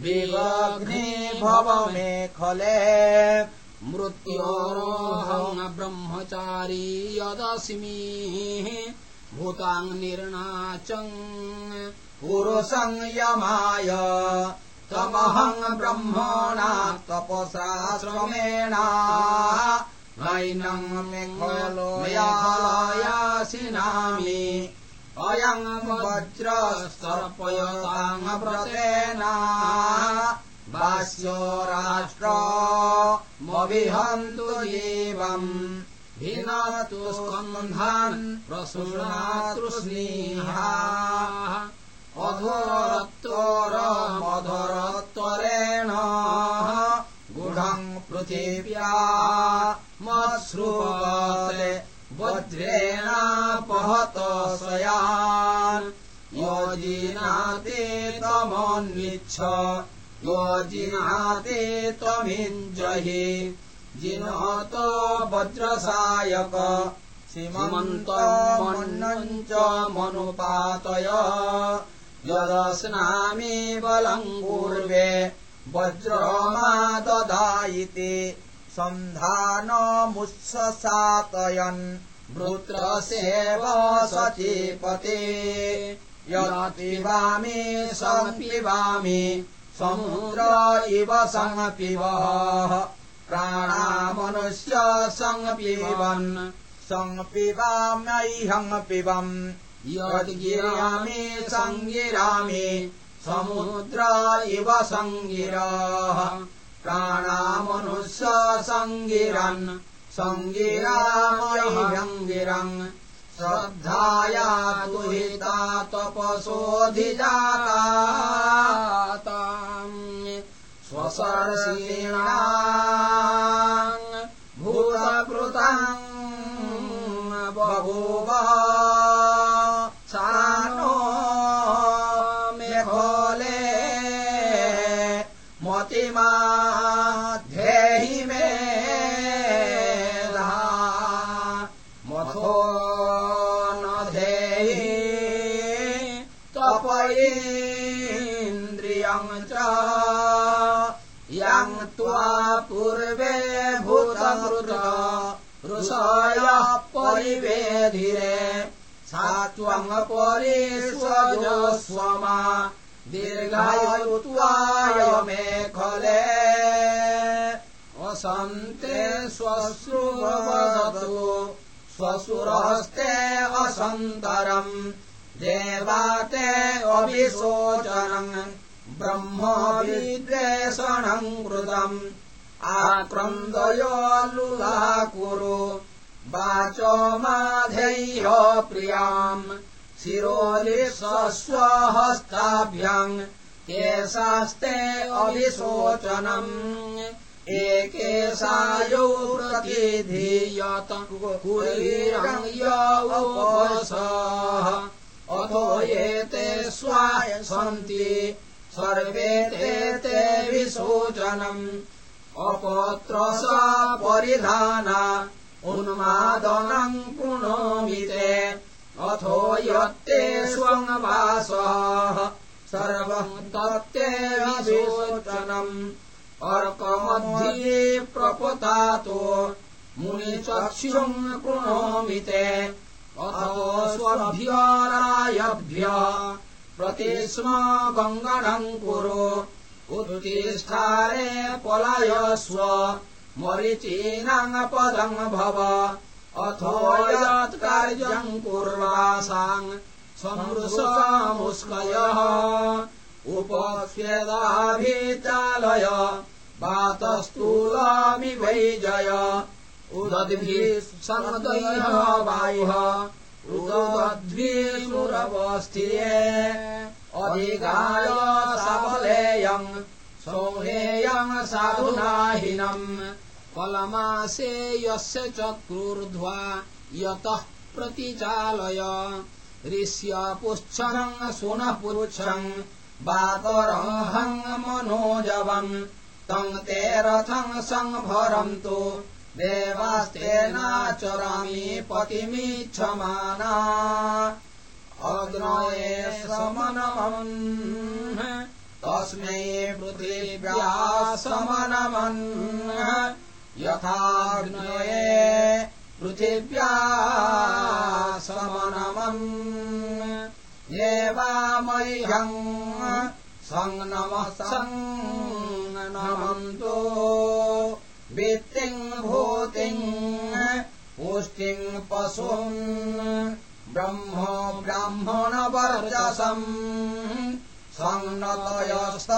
विवघ्ने भव मेखले मृत्योरोहम् ब्रह्मचारी यदस्मि भूताङ्निर्णाचम् पुरुषम् यमाय। तमहम् ब्रह्मणा तपसा श्रमेणा। नैनम् मे खलो यासिनामि अयम् वज्रस्तर्पयताङ्व्रतेना वास्यो राष्ट्रमविहन्तु जीवम्। भिनतु स्कन्धान् प्रसृणातृस्नेहा अधोरत्तोरमधोरत्वरेण गुढम् पृथिव्या मश्रुपते वज्रेणापहत स्वयान्। योजिनाते तमन्विच्छ योजिनाते त्वमिञ्जहि। जिनोत वज्रसायक सीमन्तमन्नम् च मनुपातय। यदस्नामि पूर्वे वज्रमा ददायिति सन्धानमुत्ससातयन् वृत्रसेव सचीपते यत्पिबामि सम्पिबामि समुद्र इव सङ्पिबः प्राणामनुष्य सङ्पिबन् सङ्पिबाम्यैहम् पिबम् यद्गिरामि सङ्गिरामि समुद्र इव सङ्गिराः प्राणामनुष्य सङ्गिरन् सङ्गिरामयङ्गिरम् श्रद्धाया दुहिता तपसोऽधिजाताम् स्वसर्षीणा परिवेधिरे सा त्वम् परिष्वजस्वमा दीर्घायुत्वाय मेखले वसन्ते श्वश्रुवदतु श्वशुरहस्ते असन्तरम् देवाते अभिशोचनम् ब्रह्म विद्वेषणम् कृतम्। आक्रन्दयोल्लुला कुरु वाचो माधैह प्रियाम्। शिरोलिस्वस्वहस्ताभ्याम् केशास्ते प्रतिधीयत कुरीरम् यौपसः अथो एते स्वाय सन्ति। सर्वे ते ते विशोचनम्। स परिधाना उन्मादनम् पुनोमि ते। अथो यत्ते सर्वम् तत्ते विशोचनम् अर्कमध्ये प्रपतातो मुनिचक्षुम् कृणोमि ते। अथो स्वभ्यरायभ्य प्रतिस्म गङ्गणम् कुरु। उत्तिष्ठारे पलायस्व मरीचीनाङ्गपदम् भव। अथो यत्कार्यम् कुर्वासाम् समृषमुष्कयः उपस्वेदाभिचालय वातस्तूलामि वै जय। उदद्भिः सनदयः वायुः उदद्भिमुरवस्थिये अधिगाय सबलेयम् सौहेयम् साधुनाहिनम् फलमासे यस्य चक्रुर्ध्वा यतः प्रतिचालय। ऋष्य पुच्छम् सुनः पुच्छम् वातरहम् मनोजवम् तम् ते रथम् संभरन्तु देवास्तेनाचरामि पतिमीक्षमाना अग्नये समनमन् तस्मै पृथिव्या समनमन् यथाग्नये पृथिव्या समनमन् एवामह्यम् सङ्नमः सङ्नमन्तो वित्तिम् भूतिम् पुष्टिम् पशुम् ब्रह्म ब्राह्मणवर्चसम् सङ्नतयस्त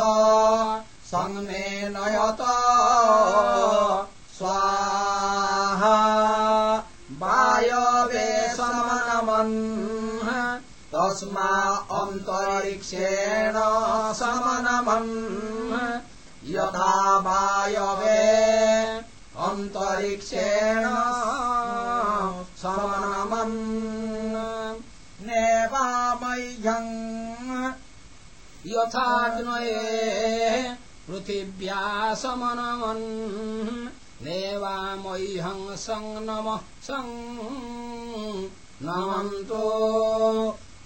सङ्मेनयत स्वाहा वायवे समनमन् तस्मा अन्तरिक्षेण समनमन्। यथा वायवे अन्तरिक्षेण समनमन्। नेवामह्यम् यथाग्नये पृथिव्या समनमन् नेवामह्यम् सङ्नमः सङ्नमन्तो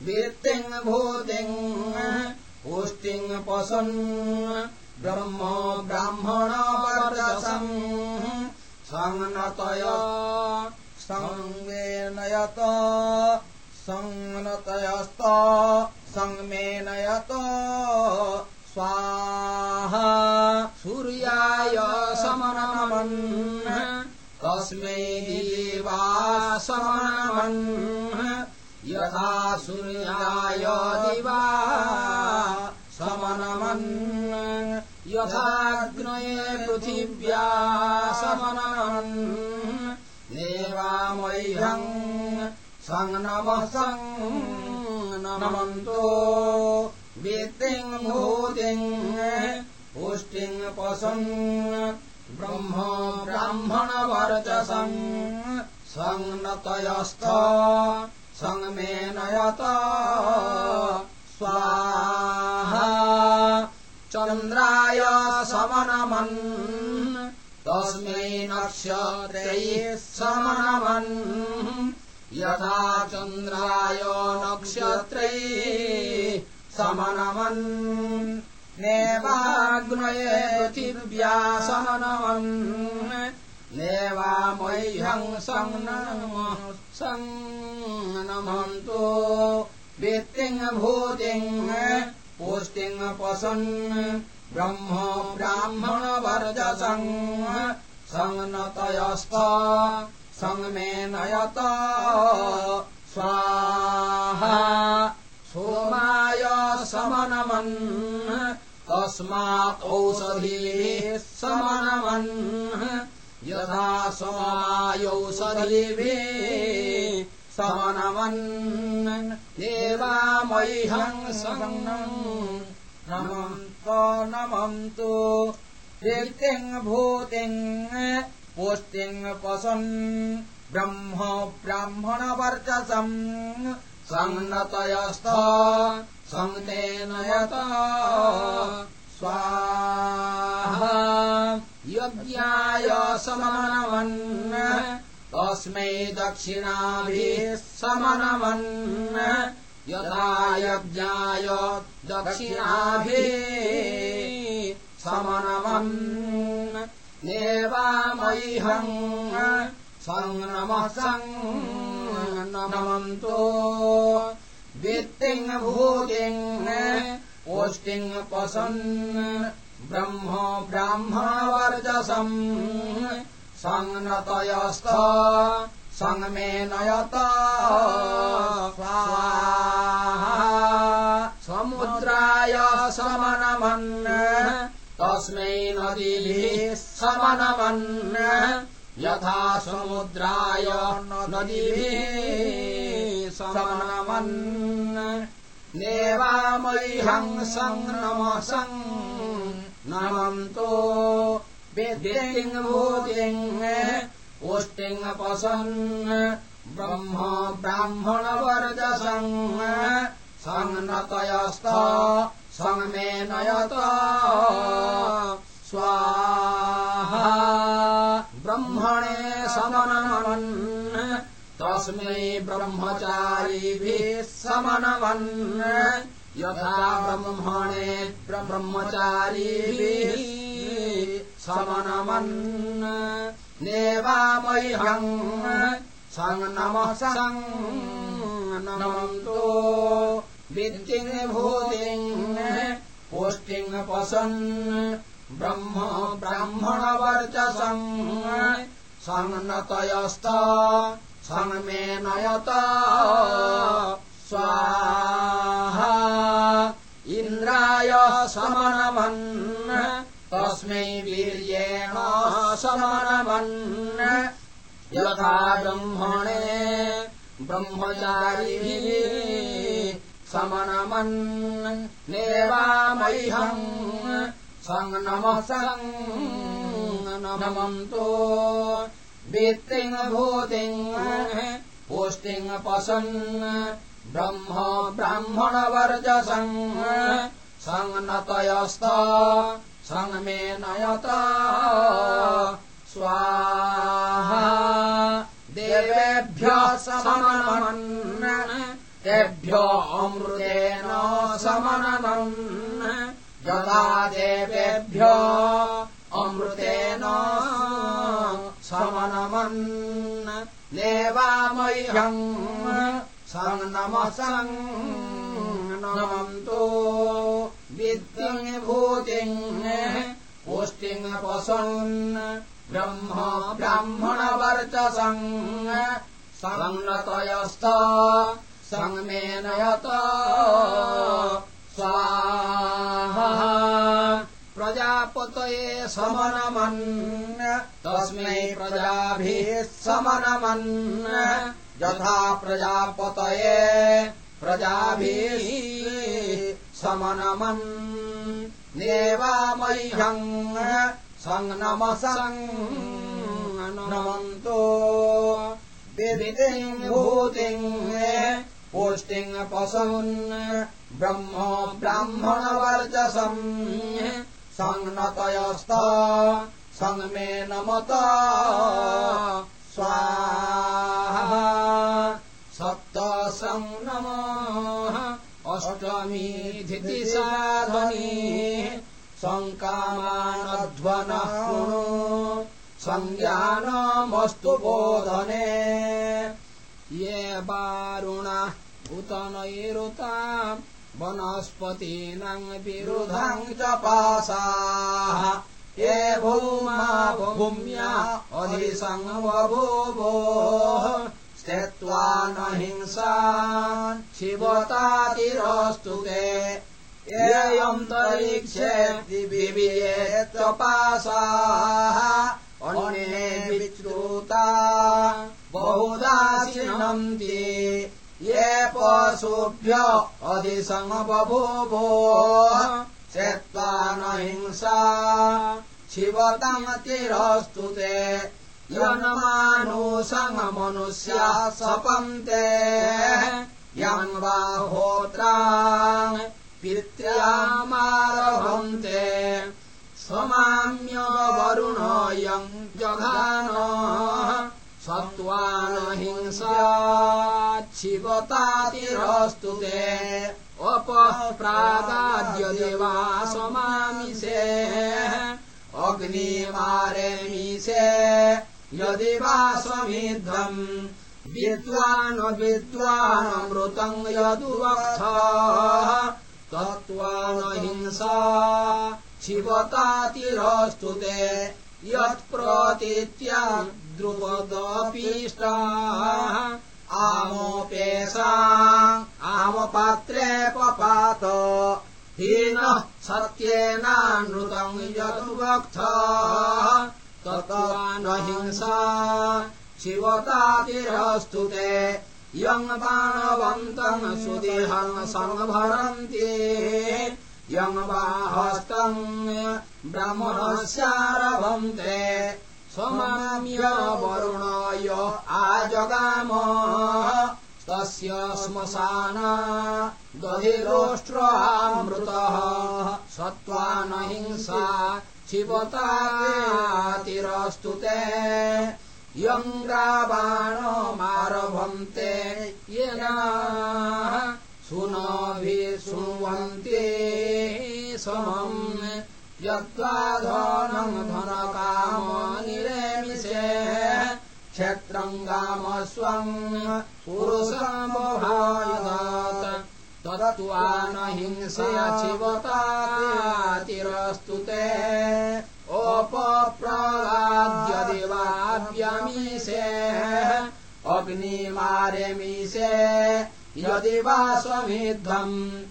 वीत्तिम् भूतिम् पुष्टिम् पशुन् ब्रह्म ब्राह्मणवर्चसम् सङ्नतय सङ्गेनयत सङ्नतयस्त सङ्मेनयत स्वाहा सूर्याय समनमन्। तस्मै देवा समनमन्। यथा सूर्याय दिवा समनमन्। यथाग्नये पृथिव्या समनमन्। देवामह्यम् सङ्नमः वीत्तिम् भूतिम् पुष्टिम् पशुम् ब्रह्म ब्राह्मणवर्चसम् सङ्नतयस्थ सङ्मेनयत स्वाहा। चन्द्राय समनमन्। तस्मै नक्षत्रैः समनमन् यथा चन्द्राय नक्षत्रैः समनमन् नेवाग्नये पृथिव्या समनमन् नेवामह्यम् सङ्नमः सङ्नमन्तो वीत्तिम् भूतिम् पुष्टिम् पशुन्। ब्रह्म ब्राह्मणवर्चसम् सङ्नतयस्त सङ्मेनयत स्वाहा। सोमाय समनमन्। तस्मात् औषधीभिः समनमन्। यथा सोमायौषधीभिः समनमन्। देवामह्यम् सङ्नम् नमन्तो नमन्तु कीर्तिम् भूतिम् पुष्टिम् पशुन् ब्रह्म ब्राह्मणवर्चसम् सङ्नतयस्थ सङ्तेनयत स्वाहा यज्ञाय समनमन् तस्मै दक्षिणाभिः समनमन् यथा यज्ञाय दक्षिणाभिः समनमन् नेवामह्यम् सङ्नमः सङ् नमन्तो। वित्तिङ् भूतिङ् ओष्टिङ् पसन् ब्रह्म ब्राह्मणवर्जसम् सङ्नतयस्थ सङ्मे नयत। समुद्राय समनमन् तस्मै नदीभिः समनमन् यथा समुद्राय नदीभिः समनमन् नेवामह्यम् सङ्नमसङ् नमन्तो विद्यङ्भूतिङ् ओष्टिङ्पसन् ब्रह्म ब्राह्मणवर्जसङ् सङ्नतयस्थ सङ्मे नयत स्वाहा। ब्रह्मणे समनमन् तस्मै ब्रह्मचारीभिः समनमन् यथा ब्रह्मणे ब्रह्मचारीभिः समनमन् नेवामह्यम् सङ्नमः सङ् नमन्तो भूतिङ् पुष्टिङ् ब्रह्म ब्राह्मणवर्चसम् सङ्नतयस्थ सङ्मे नयत। स्वाहा। इन्द्राय समनमन् तस्मै वीर्येण समनमन्। यथा ब्रह्मणे ब्रह्मचारिभिः समनमन् नेवामह्यम् सङ्नमः सङ् नमन्तो। वित्तिङ् भूतिङ् पुष्टिङ् पसन् ब्रह्म ब्राह्मणवर्जसङ् सङ्नतयस्थ सङ्मे नयत। स्वाहा। देवेभ्यः समनमन् तेभ्यो अमृतेन समनमन् यथा देवेभ्यो अमृतेन समनमन् नेवामह्यम् सङ्नमः सङ् नमन्तो। विद्यङ् भूतिङ् पुष्टिङ् पशन् ब्रह्म ब्राह्मणवर्चसङ् सङ्नतयस्थ सङ्मे नयत स्वाहा। प्रजापतये समनमन्। तस्मै प्रजाभिः समनमन्। यथा प्रजापतये प्रजाभिः समनमन्। नेवामह्यम् सङ्नमः सङ् नमन्तो। विदितिङ् भूतिङ् पुष्टिङ् पशून् ब्रह्म ब्राह्मणवर्चसम् सङ्नतयस्थ सङ्मे नमत। स्वाहा। सप्त सङ्नमः अष्टमीधिति साधनी। सङ्कामानध्वनः सञ्ज्ञानमस्तु बोधने ये वारुणा उत नैरुताम् वनस्पतीनाम् विरुधम् च पासाः। ये भूमा भूम्या अधिसङ्गबभूवोः स्थित्वा न हिंसा शिवतातिरस्तु ते। येऽन्तरिक्षे दिविये च पासाः अन्ये विच्युता बहुदाशिनन्ति ये पशुभ्य अधिसङ्गबभूवोः चेत्त्वा न हिंसा। शिवतमतिरस्तु ते। यन्मानुषङ्गमनुष्या सपन्ते। यन् वा होत्रा पित्र्यामारभन्ते स्वमाम्य वरुणोऽयम् जघान सत्त्वा न हिंसाच्छिवतातिरस्तु ते। अपः प्रादाद्य देवा स्वमामिषे अग्निमारेमीषे यदि वा स्वमिध्वम् विद्वान् विद्वानमृतम् यदुवक्थ तत्त्वान हिंसा शिवतातिरस्तु ते यत्प्रतीत्या द्रुपदपीष्टा आमोपेशा आमपात्रे पपात हीनः सत्येनानृतम् यदुवक्थ तत्त्वा हिंसा शिवतातिरस्तु ते। यम् बाणवन्तम् सुदेहम् समभरन्ति यम् वा हस्तम् ब्रह्मणस्यारभन्ते स्वमाम्य वरुणाय आजगाम। तस्य श्मशान दधिरोष्ट्रामृतः। सत्त्वा न हिंसा शिवतातिरस्तु ते। यङ्गाबाणो मारभन्ते सुनभिशृण्वन्ते समम् यत्त्वा धनम् धनकाम निरेमिषे क्षेत्रङ्गामस्वम् पुरुषमभायदात् तत्त्वा न हिंसा शिवतातिरस्तु ते ओपप्रलाद्यदिवाव्यमीशे अग्निमार्यमीशे यदि वा स्वमिध्वम्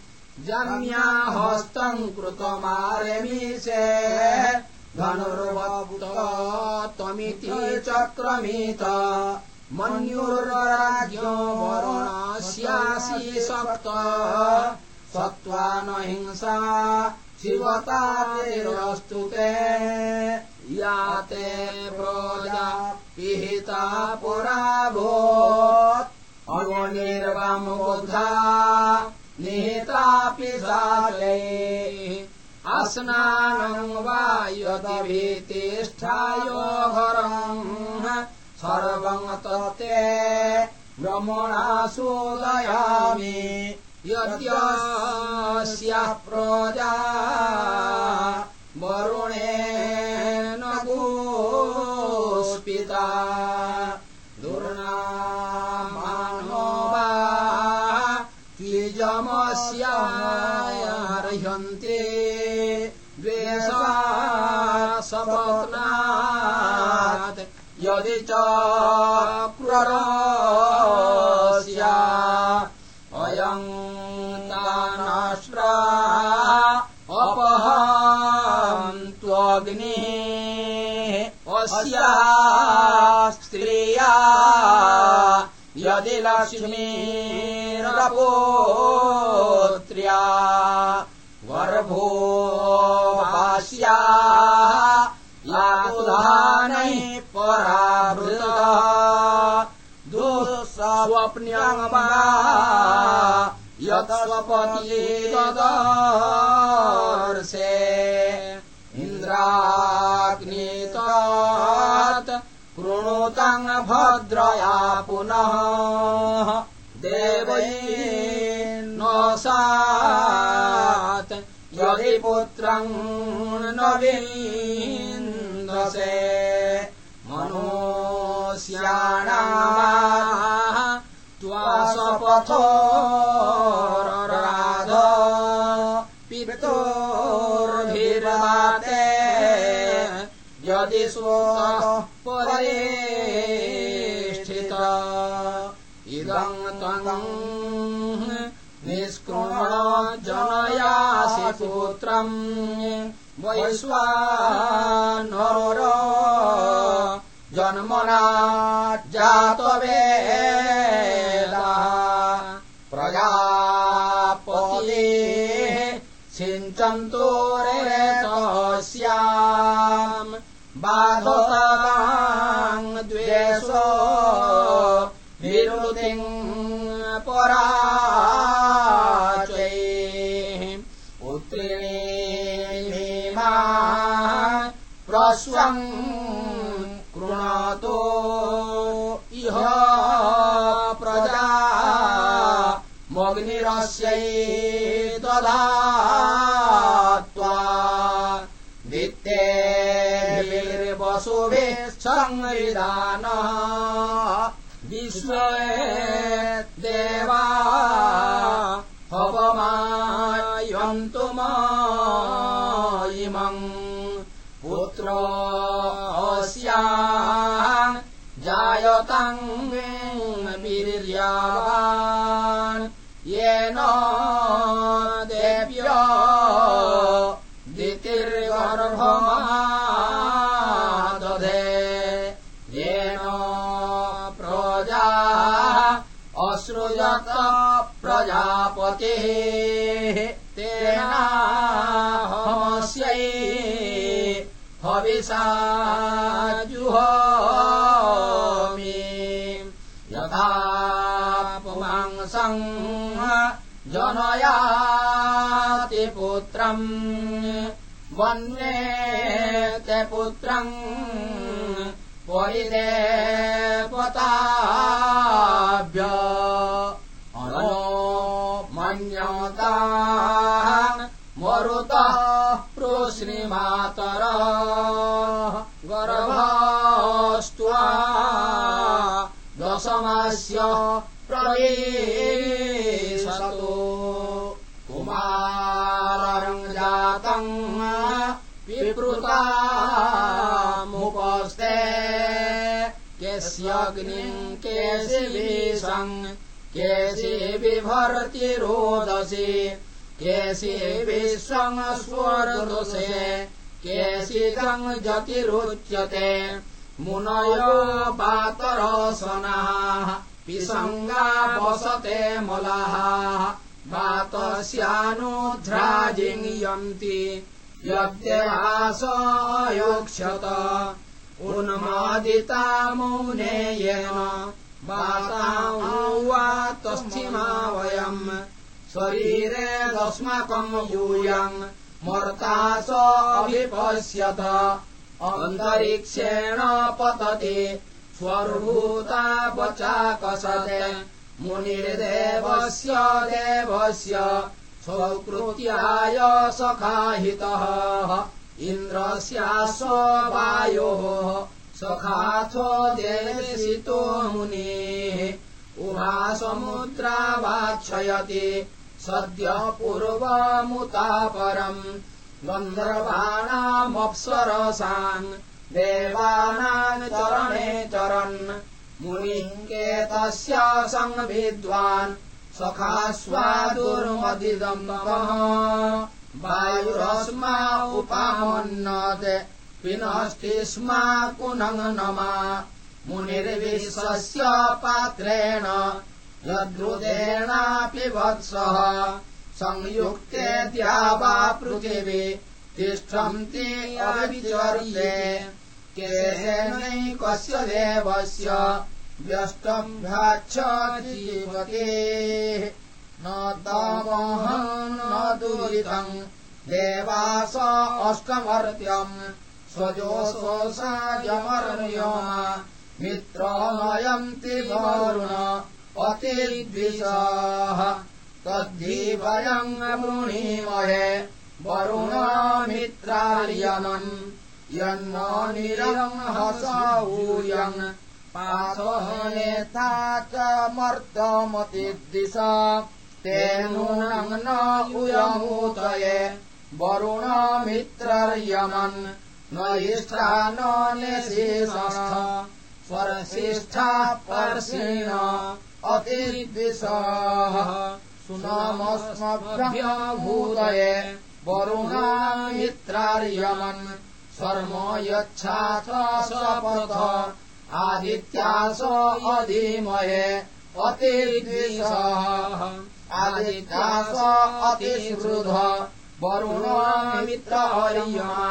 जन्या हस्तम् कृतमार्यमीशे धनुर्वक्त त्वमिति चक्रमीत। मन्युर्राज्ञो वरुणस्यासि सप्त। सत्त्वा न हिंसा शिवतातिरस्तु ते। या ते प्रोजा पिहिता पुराभूत् अगुनिर्वमुद्धा निहितापि साले। अस्नानम् वा सर्वम् तत्ते ब्रह्मणा शोदयामि यद्यस्याः प्रजा वरुणेन गोस्पिता द्विजमस्यार्हन्ते द्वेषा सपत्नात् यदि च क्रुरस्या अयम् दानाष्ट्रा अपहन्त्वग्निः अस्या स्त्रिया यदि लक्ष्मीरपोत्र्या गर्भो भास्या याकुधानैः परावृता दुःस्वप्न्यम् वा यत्स्वपति तदर्शे इन्द्राग्नितात् कृणुतम् भद्रया पुनः देवै न सात्। यदि पुत्रम् न विन्दसे मनोस्याणाः त्वा स्वपथोरराध परेष्ठित। इदम् त्वम् निष्कृण जनयासि पुत्रम् वैश्वानर जन्मना जातवेदः प्रजापतिः सिञ्चन्तो रेतस्याम् बाधताम् द्वेषो विरुतिम् पराचैः पुत्रिणी मा प्रस्वम् कृणोतु इह प्रजा। मग्निरस्यै दधात्वा वित्तेर्वसुभिश्च संविधान। विश्वे देवा हवमायन्तु इमम् पुत्रोऽस्या जायतम् वीर्यावान् येन प्रजापतिः। तेनाहमस्यै हविषा जुहोमि। यथा पुमांसम् जनयाति पुत्रम् वन्ये ते पुत्रम् परिदेवताभ्य मन्यता मरुतः प्रोश्रीमातर गर्भस्त्वा दशमास्य प्रवेशतो। कुमारम् जातम् विपृतामुपस्ते केस्यग्निम् केशिविषम् केशि बिभर्ति रोदसी केशि विश्वम् स्वर्दुषे केशिदम् जतिरुच्यते मुनयो पातरसनाः पिसङ्गा वसते मलाः वातस्यानुध्राजिङ्यन्ति यद्यहासयोक्षत उन्मादिता मौनेयेन वातामुवातस्थिमा वयम् शरीरे दस्माकम् यूयम्। मर्ता स अभिपश्यत। अन्तरिक्षेण पतति। वचाकसते मुनिर्देवस्य देवस्य स्वकृत्याय सखाहितः। इन्द्रस्यास्व वायोः सखाथो देशितो मुनिः उभा समुद्रा वाक्षयति सद्य पूर्वमुता परम्। गन्धर्वाणामप्सरसान् देवानाम् चरणे चरन्। मुनिङ्के तस्य संविद्वान् सखा स्वादुर्मदिदम् वायुरस्मा उपामन्नत् पिनष्टि स्मा पुनङ्नमा मुनिर्विश्वस्य पात्रेण यद्रुदेणापि वत्सः। संयुक्ते द्यावा पृथिवी तिष्ठन्ति अविचर्ये केनैकस्य देवस्य व्यष्टम् भ्याच्छ जीवते। न तमहम् न दुरितम् देवास अष्टमर्त्यम् स्वजोषोषायमर्यमा मित्रमयन्ति वरुण अतिद्विषः तद्धीवयम् वृणीमहे वरुणमित्रार्यमन् यन्न निरम् हसौयम् पाथनेता च मर्तमतिद्दिश ते नूनम् न उयमूतये वरुणमित्रर्यमन् न इष्टा न निशेषस्थ स्वरशिष्ठा पर्षेण अतिद्विषः सुनामस्मभ्यभूतये वरुणामित्रार्यमन् शर्म यच्छाथ स्वपथ आदित्यास अधीमये अतिद्विषः। आदित्यास अतिश्रुध वरुणमित्रहर्यमा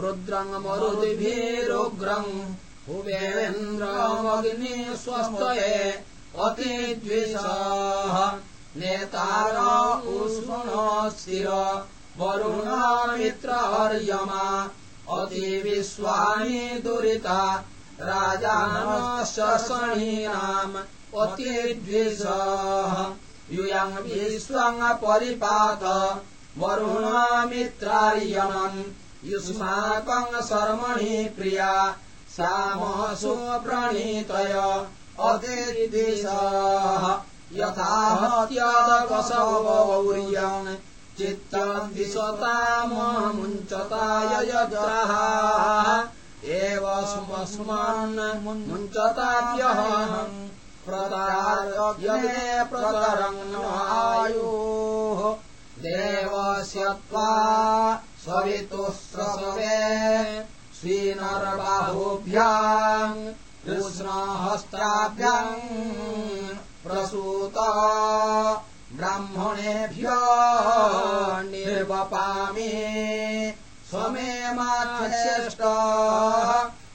रुद्रम् मरुदिभिरुग्रम्। हुवेन्द्रमग्नि स्वस्तये अतिद्विषः। नेतार उष्ण स्थिर वरुणमित्रहर्यमा अतिविश्वानि दुरिता राजानश्च शणीनाम् अतिद्विषः। यूयम् विश्वम् परिपात वरुणमित्रार्यमम् युष्माकम् शर्मणि प्रिया श्यामसु प्रणीतय अतिदिशः यथा हत्यादवसौर्यम् चित्तम् दिशताममुञ्चताय यज्रः एव स्मस्मान् मुञ्चताभ्यः प्रदायज्ञे प्रतरङ्गायोः देवस्य त्वा सवितुस्रसवे श्रीनरबाहुभ्याम् कृष्णहस्ताभ्याम् प्रसूत ब्राह्मणेभ्य निर्वपामि स्वमे माश्रेष्ठ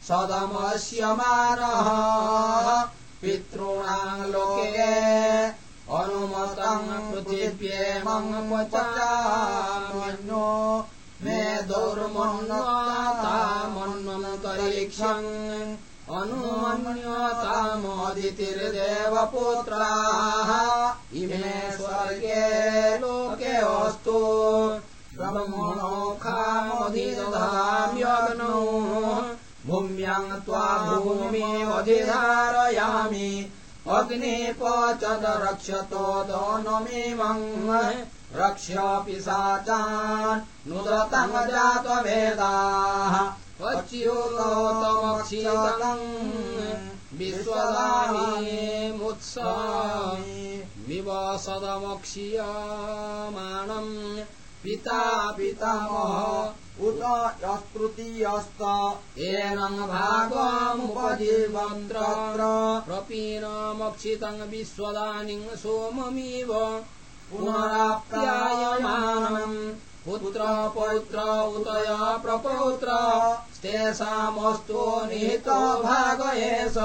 सदमस्य मानः पितॄणाम् लोके अनुमतम् पृथिव्येमङ्गो मे दुर्मन्यतामन्वन्तरिक्षम् अनुमन्यतामदितिर्देवपुत्राः इमे स्वर्गे लोके अस्तु ब्रह्मणोखामधिदधाम्यग्नौ भूम्याम् त्वा भूमिमधिधारयामि अग्निपचद रक्षतो दोनमिमम् रक्ष्यापि सा चान् नुदतम् जातवेदाः पच्योतमक्षीतम् विश्वदानीमुत्सामि विवसदमक्षीयमाणम् पिता पितामह उत यस्तृतीयस्त एनम् भागमुपजीवन्त्र प्रपीनमक्षितम् विश्वदानिम् सोममिव। पुनराप्यायमानम्। पुत्र पौत्र उतय प्रपौत्र। तेषामस्तु निहितो भाग एष।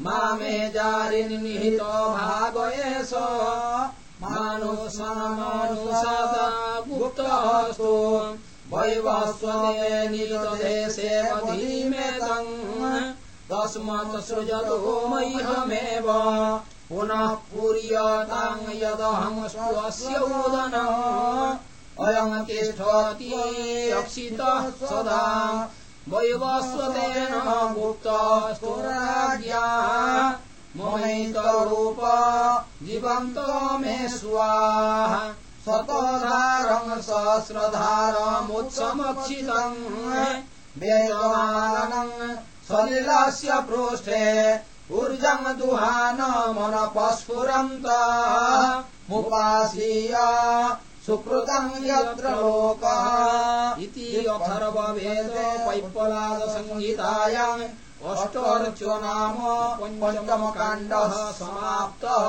मामे जारिन् निहितो भाग एष। मानुषमानुषद गुप्तस्तु वैवस्वदे निजदेशे मधीमेतम् तस्मात् सृजतो मह्यमेव पुनः पूर्यताम् यदहम् स्वस्य उदनम् अयम् तिष्ठति अक्षितः सदा। वैवस्वतेन गुप्तस्तु राज्ञा। मोहितरूप जीवन्तो मे स्वाहा शतधारम् सहस्रधारमुत्समक्षितम् वेदमानम् सलिलस्य पृष्ठे ऊर्जम् दुहानमनपस्फुरन्त मुपासीय सुकृतम् यत्र लोकः इति अथर्ववेदे पैप्पलादसंहितायाम् अष्टोर्चो नाम पञ्चमकाण्डः समाप्तः